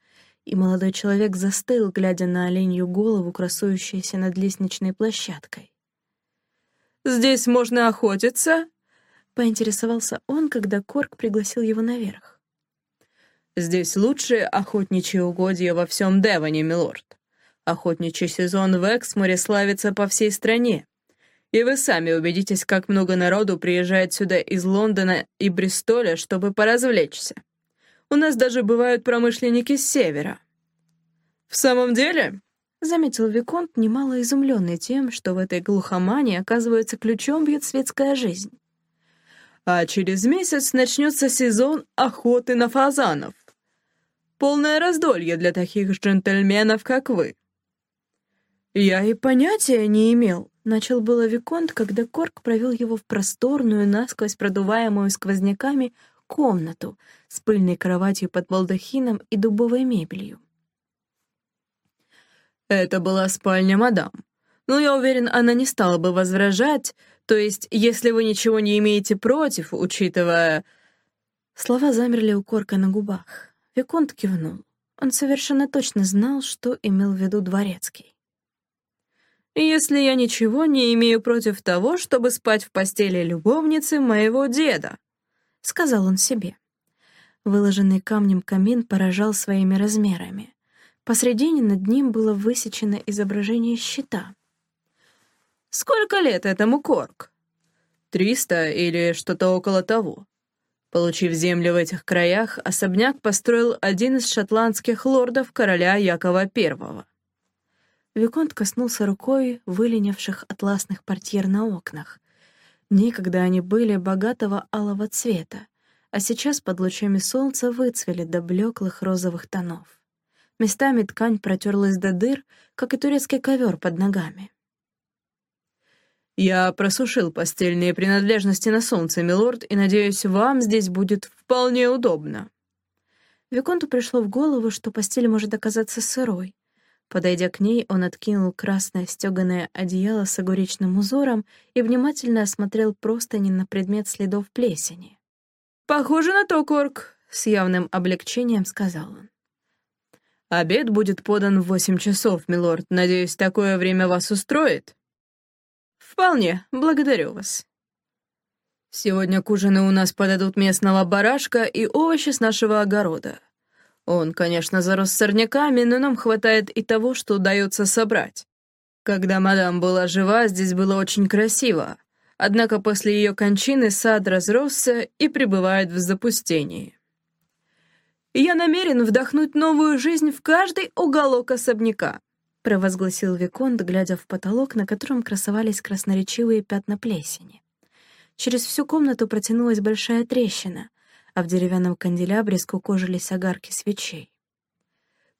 и молодой человек застыл, глядя на оленью голову, красующуюся над лестничной площадкой. «Здесь можно охотиться?» — поинтересовался он, когда Корк пригласил его наверх. «Здесь лучшие охотничьи угодья во всем Девоне, милорд. Охотничий сезон в Эксморе славится по всей стране. И вы сами убедитесь, как много народу приезжает сюда из Лондона и Бристоля, чтобы поразвлечься. У нас даже бывают промышленники с севера». «В самом деле?» — заметил Виконт, немало изумленный тем, что в этой глухомании, оказывается, ключом бьет светская жизнь. «А через месяц начнется сезон охоты на фазанов. Полное раздолье для таких джентльменов, как вы». «Я и понятия не имел», Начал было Виконт, когда Корк провел его в просторную, насквозь продуваемую сквозняками, комнату с пыльной кроватью под балдахином и дубовой мебелью. «Это была спальня мадам. Но я уверен, она не стала бы возражать, то есть, если вы ничего не имеете против, учитывая...» Слова замерли у Корка на губах. Виконт кивнул. Он совершенно точно знал, что имел в виду Дворецкий если я ничего не имею против того, чтобы спать в постели любовницы моего деда», — сказал он себе. Выложенный камнем камин поражал своими размерами. Посредине над ним было высечено изображение щита. «Сколько лет этому Корк?» «Триста или что-то около того». Получив землю в этих краях, особняк построил один из шотландских лордов короля Якова I. Виконт коснулся рукой выленивших атласных портьер на окнах. Некогда они были богатого алого цвета, а сейчас под лучами солнца выцвели до блеклых розовых тонов. Местами ткань протерлась до дыр, как и турецкий ковер под ногами. «Я просушил постельные принадлежности на солнце, милорд, и, надеюсь, вам здесь будет вполне удобно». Виконту пришло в голову, что постель может оказаться сырой, Подойдя к ней, он откинул красное стёганое одеяло с огуречным узором и внимательно осмотрел простыни на предмет следов плесени. «Похоже на то, Корк», — с явным облегчением сказал он. «Обед будет подан в восемь часов, милорд. Надеюсь, такое время вас устроит?» «Вполне. Благодарю вас». Сегодня к ужину у нас подадут местного барашка и овощи с нашего огорода. Он, конечно, зарос сорняками, но нам хватает и того, что удается собрать. Когда мадам была жива, здесь было очень красиво. Однако после ее кончины сад разросся и пребывает в запустении. «Я намерен вдохнуть новую жизнь в каждый уголок особняка», провозгласил Виконт, глядя в потолок, на котором красовались красноречивые пятна плесени. Через всю комнату протянулась большая трещина, а в деревянном канделябре скукожились огарки свечей.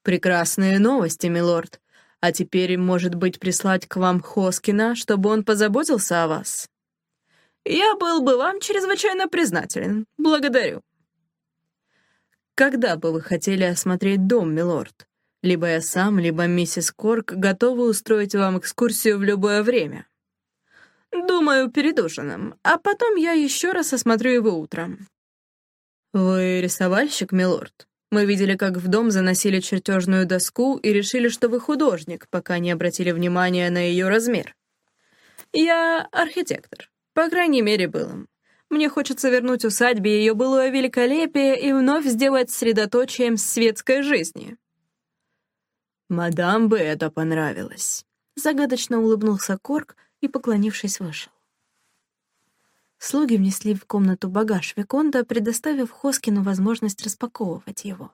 «Прекрасные новости, милорд. А теперь, может быть, прислать к вам Хоскина, чтобы он позаботился о вас?» «Я был бы вам чрезвычайно признателен. Благодарю». «Когда бы вы хотели осмотреть дом, милорд? Либо я сам, либо миссис Корк готовы устроить вам экскурсию в любое время». «Думаю, перед ужином, а потом я еще раз осмотрю его утром». «Вы рисовальщик, милорд? Мы видели, как в дом заносили чертежную доску и решили, что вы художник, пока не обратили внимания на ее размер». «Я архитектор. По крайней мере, был им. Мне хочется вернуть усадьбе ее былое великолепие и вновь сделать средоточием светской жизни». «Мадам бы это понравилось», — загадочно улыбнулся Корк, — и, поклонившись, вышел. Слуги внесли в комнату багаж Виконта, предоставив Хоскину возможность распаковывать его.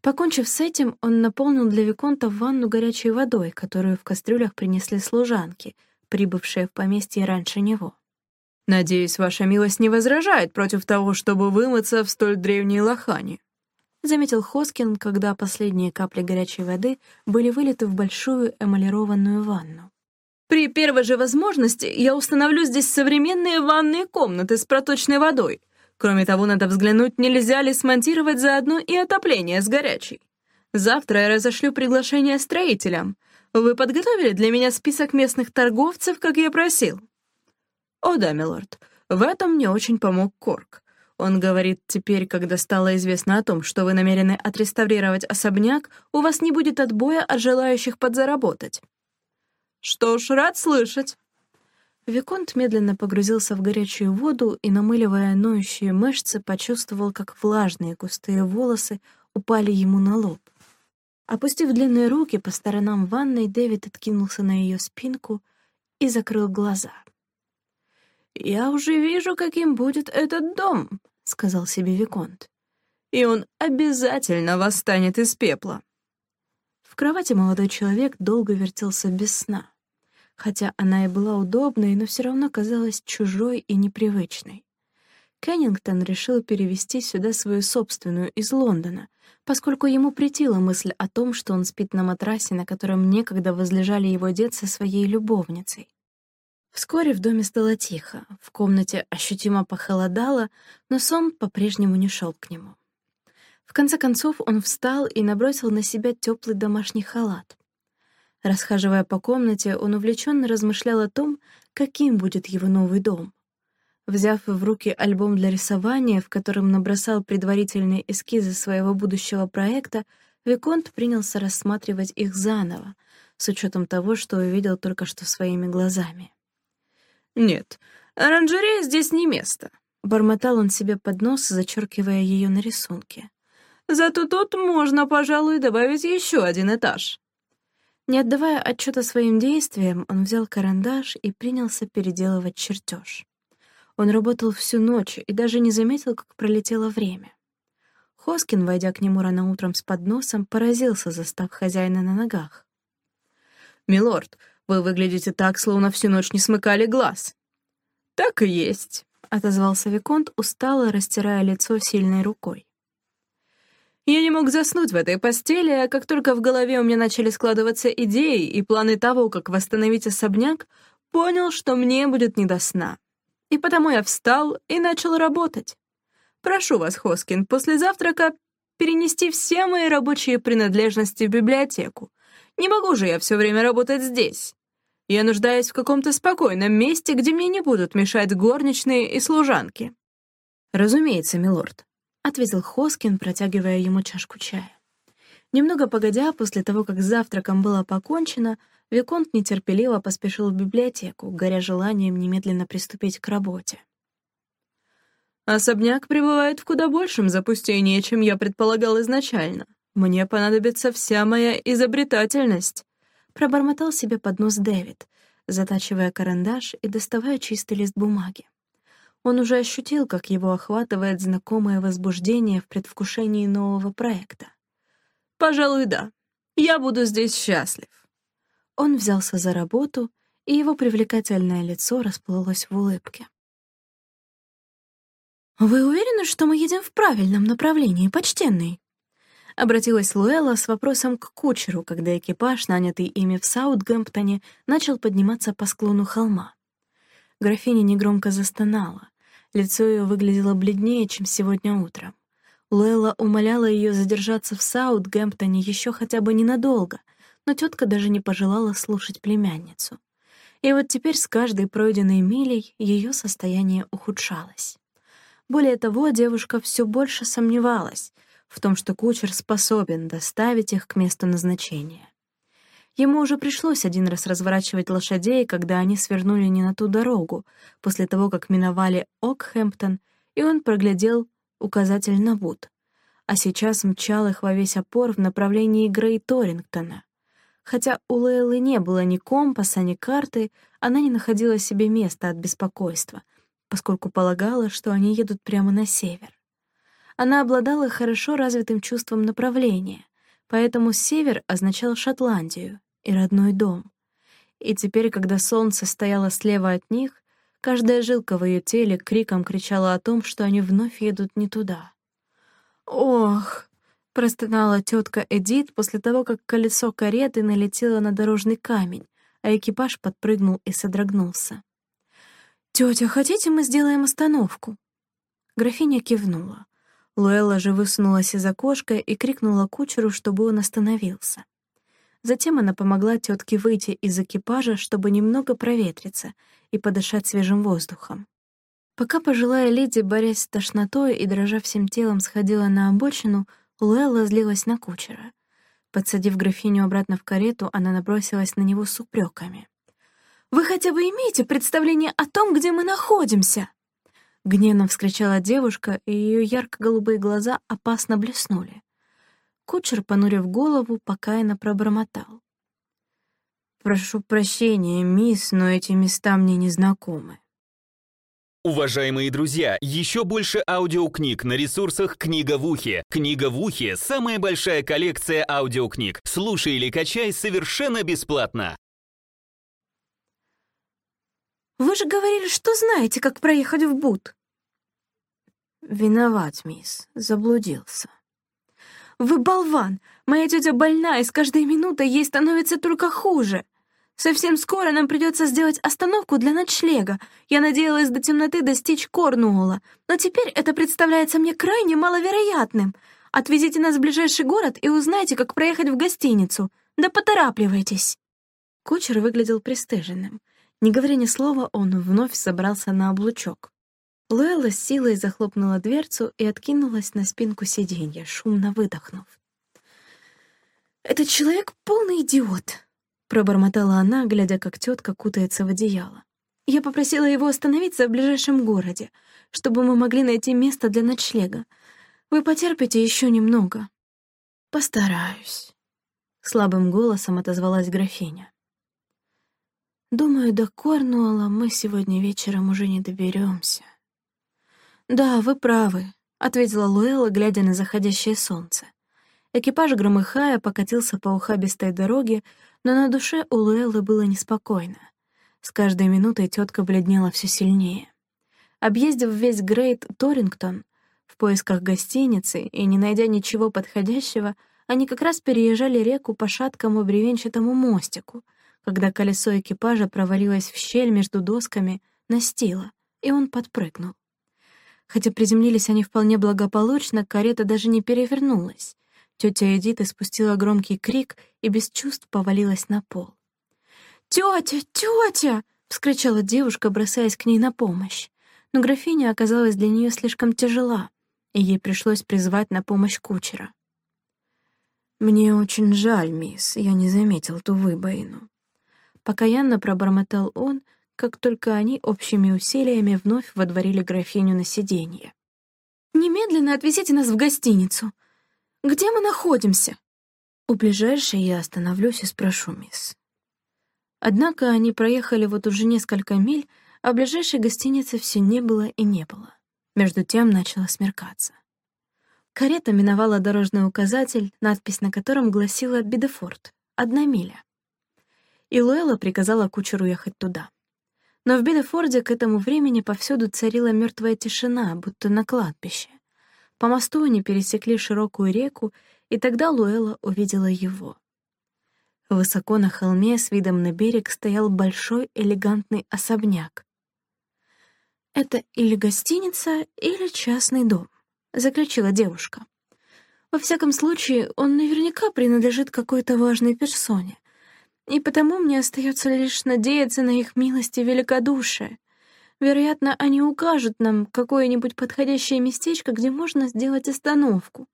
Покончив с этим, он наполнил для Виконта ванну горячей водой, которую в кастрюлях принесли служанки, прибывшие в поместье раньше него. «Надеюсь, ваша милость не возражает против того, чтобы вымыться в столь древней лохане», заметил Хоскин, когда последние капли горячей воды были вылиты в большую эмалированную ванну. При первой же возможности я установлю здесь современные ванные комнаты с проточной водой. Кроме того, надо взглянуть, нельзя ли смонтировать заодно и отопление с горячей. Завтра я разошлю приглашение строителям. Вы подготовили для меня список местных торговцев, как я просил? О да, милорд, в этом мне очень помог Корк. Он говорит, теперь, когда стало известно о том, что вы намерены отреставрировать особняк, у вас не будет отбоя от желающих подзаработать. «Что ж, рад слышать». Виконт медленно погрузился в горячую воду и, намыливая ноющие мышцы, почувствовал, как влажные густые волосы упали ему на лоб. Опустив длинные руки по сторонам ванной, Дэвид откинулся на ее спинку и закрыл глаза. «Я уже вижу, каким будет этот дом», — сказал себе Виконт. «И он обязательно восстанет из пепла». В кровати молодой человек долго вертелся без сна хотя она и была удобной, но все равно казалась чужой и непривычной. Кеннингтон решил перевести сюда свою собственную из Лондона, поскольку ему претила мысль о том, что он спит на матрасе, на котором некогда возлежали его дед со своей любовницей. Вскоре в доме стало тихо, в комнате ощутимо похолодало, но сон по-прежнему не шел к нему. В конце концов он встал и набросил на себя теплый домашний халат. Расхаживая по комнате, он увлеченно размышлял о том, каким будет его новый дом. Взяв в руки альбом для рисования, в котором набросал предварительные эскизы своего будущего проекта, Виконт принялся рассматривать их заново, с учетом того, что увидел только что своими глазами. «Нет, оранжерея здесь не место», — бормотал он себе под нос, зачеркивая ее на рисунке. «Зато тут можно, пожалуй, добавить еще один этаж». Не отдавая отчета своим действиям, он взял карандаш и принялся переделывать чертеж. Он работал всю ночь и даже не заметил, как пролетело время. Хоскин, войдя к нему рано утром с подносом, поразился, застав хозяина на ногах. «Милорд, вы выглядите так, словно всю ночь не смыкали глаз». «Так и есть», — отозвался Виконт, устало растирая лицо сильной рукой. Я не мог заснуть в этой постели, а как только в голове у меня начали складываться идеи и планы того, как восстановить особняк, понял, что мне будет не до сна. И потому я встал и начал работать. Прошу вас, Хоскин, после завтрака перенести все мои рабочие принадлежности в библиотеку. Не могу же я все время работать здесь. Я нуждаюсь в каком-то спокойном месте, где мне не будут мешать горничные и служанки. Разумеется, милорд ответил Хоскин, протягивая ему чашку чая. Немного погодя, после того, как завтраком было покончено, Виконт нетерпеливо поспешил в библиотеку, горя желанием немедленно приступить к работе. Особняк пребывает в куда большем запустении, чем я предполагал изначально. Мне понадобится вся моя изобретательность», — пробормотал себе под нос Дэвид, затачивая карандаш и доставая чистый лист бумаги. Он уже ощутил, как его охватывает знакомое возбуждение в предвкушении нового проекта. «Пожалуй, да. Я буду здесь счастлив». Он взялся за работу, и его привлекательное лицо расплылось в улыбке. «Вы уверены, что мы едем в правильном направлении, почтенный?» Обратилась Луэлла с вопросом к кучеру, когда экипаж, нанятый ими в Саутгемптоне, начал подниматься по склону холма. Графиня негромко застонала. Лицо ее выглядело бледнее, чем сегодня утром. Луэлла умоляла ее задержаться в Саутгемптоне еще хотя бы ненадолго, но тетка даже не пожелала слушать племянницу. И вот теперь с каждой пройденной милей ее состояние ухудшалось. Более того, девушка все больше сомневалась в том, что кучер способен доставить их к месту назначения. Ему уже пришлось один раз разворачивать лошадей, когда они свернули не на ту дорогу, после того, как миновали Окхэмптон, и он проглядел указатель на Вуд, а сейчас мчал их во весь опор в направлении Грей-Торингтона. Хотя у Лейлы не было ни компаса, ни карты, она не находила себе места от беспокойства — поскольку полагала, что они едут прямо на север. Она обладала хорошо развитым чувством направления, поэтому север означал Шотландию и родной дом. И теперь, когда солнце стояло слева от них, каждая жилка в ее теле криком кричала о том, что они вновь едут не туда. «Ох!» — простонала тетка Эдит после того, как колесо кареты налетело на дорожный камень, а экипаж подпрыгнул и содрогнулся. «Тетя, хотите, мы сделаем остановку?» Графиня кивнула. Луэлла же высунулась из окошка и крикнула кучеру, чтобы он остановился. Затем она помогла тетке выйти из экипажа, чтобы немного проветриться и подышать свежим воздухом. Пока пожилая леди, борясь с тошнотой и дрожа всем телом, сходила на обочину, Луэлла злилась на кучера. Подсадив графиню обратно в карету, она набросилась на него с упреками. Вы хотя бы имеете представление о том, где мы находимся?» Гневно вскричала девушка, и ее ярко-голубые глаза опасно блеснули. Кучер, понурив голову, покаянно пробормотал. «Прошу прощения, мисс, но эти места мне не знакомы». Уважаемые друзья, еще больше аудиокниг на ресурсах «Книга в ухе». «Книга в ухе» — самая большая коллекция аудиокниг. Слушай или качай совершенно бесплатно. Вы же говорили, что знаете, как проехать в Бут. Виноват, мисс, заблудился. Вы болван! Моя тетя больна, и с каждой минутой ей становится только хуже. Совсем скоро нам придется сделать остановку для ночлега. Я надеялась до темноты достичь Корнуола, но теперь это представляется мне крайне маловероятным. Отвезите нас в ближайший город и узнайте, как проехать в гостиницу. Да поторапливайтесь. Кучер выглядел пристыженным. Не говоря ни слова, он вновь собрался на облучок. Луэлла с силой захлопнула дверцу и откинулась на спинку сиденья, шумно выдохнув. «Этот человек — полный идиот», — пробормотала она, глядя, как тетка кутается в одеяло. «Я попросила его остановиться в ближайшем городе, чтобы мы могли найти место для ночлега. Вы потерпите еще немного». «Постараюсь», — слабым голосом отозвалась графиня. Думаю, до Корнуолла мы сегодня вечером уже не доберемся. «Да, вы правы», — ответила Луэлла, глядя на заходящее солнце. Экипаж, громыхая, покатился по ухабистой дороге, но на душе у Луэллы было неспокойно. С каждой минутой тетка бледнела все сильнее. Объездив весь Грейт Торингтон в поисках гостиницы и не найдя ничего подходящего, они как раз переезжали реку по шаткому бревенчатому мостику — когда колесо экипажа провалилось в щель между досками, настило, и он подпрыгнул. Хотя приземлились они вполне благополучно, карета даже не перевернулась. Тетя Эдит испустила громкий крик и без чувств повалилась на пол. «Тетя! Тетя!» — вскричала девушка, бросаясь к ней на помощь. Но графиня оказалась для нее слишком тяжела, и ей пришлось призвать на помощь кучера. «Мне очень жаль, мисс, я не заметил ту выбоину», Покаянно пробормотал он, как только они общими усилиями вновь водворили графиню на сиденье. «Немедленно отвезите нас в гостиницу. Где мы находимся?» «У ближайшей я остановлюсь и спрошу, мисс». Однако они проехали вот уже несколько миль, а ближайшей гостиницы все не было и не было. Между тем начало смеркаться. Карета миновала дорожный указатель, надпись на котором гласила «Бидефорд. Одна миля». И Луэлла приказала кучеру ехать туда. Но в Бидефорде к этому времени повсюду царила мертвая тишина, будто на кладбище. По мосту они пересекли широкую реку, и тогда Луэлла увидела его. Высоко на холме с видом на берег стоял большой элегантный особняк. «Это или гостиница, или частный дом», — заключила девушка. «Во всяком случае, он наверняка принадлежит какой-то важной персоне и потому мне остается лишь надеяться на их милость и великодушие. Вероятно, они укажут нам какое-нибудь подходящее местечко, где можно сделать остановку.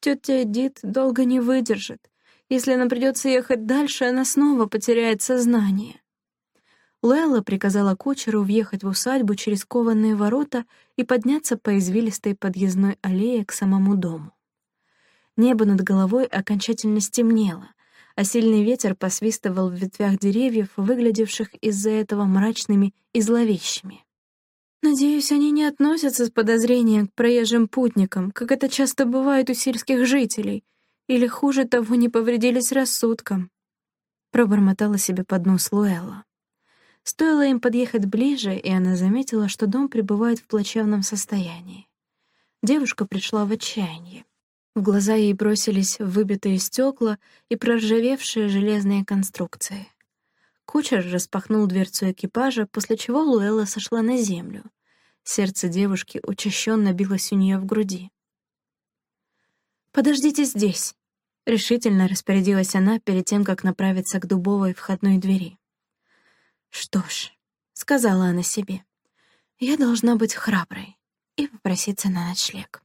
Тетя Эдит долго не выдержит. Если нам придется ехать дальше, она снова потеряет сознание. Лейла приказала кучеру въехать в усадьбу через кованые ворота и подняться по извилистой подъездной аллее к самому дому. Небо над головой окончательно стемнело, а сильный ветер посвистывал в ветвях деревьев, выглядевших из-за этого мрачными и зловещими. «Надеюсь, они не относятся с подозрением к проезжим путникам, как это часто бывает у сельских жителей, или, хуже того, не повредились рассудком», — пробормотала себе под нос Луэлла. Стоило им подъехать ближе, и она заметила, что дом пребывает в плачевном состоянии. Девушка пришла в отчаяние. В глаза ей бросились выбитые стекла и проржавевшие железные конструкции. Кучер распахнул дверцу экипажа, после чего Луэлла сошла на землю. Сердце девушки учащенно билось у нее в груди. «Подождите здесь», — решительно распорядилась она перед тем, как направиться к дубовой входной двери. «Что ж», — сказала она себе, — «я должна быть храброй и попроситься на ночлег».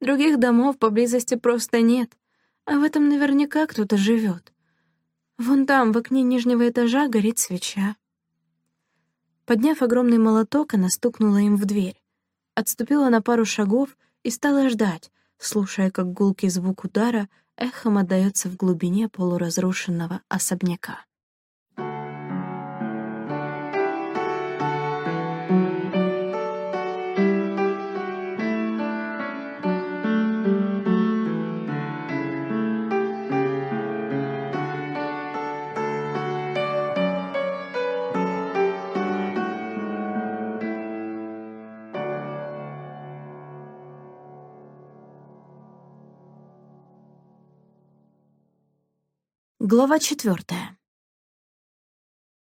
Других домов поблизости просто нет, а в этом наверняка кто-то живет. Вон там, в окне нижнего этажа, горит свеча. Подняв огромный молоток, она стукнула им в дверь, отступила на пару шагов и стала ждать, слушая, как гулкий звук удара эхом отдаётся в глубине полуразрушенного особняка. Глава четвертая.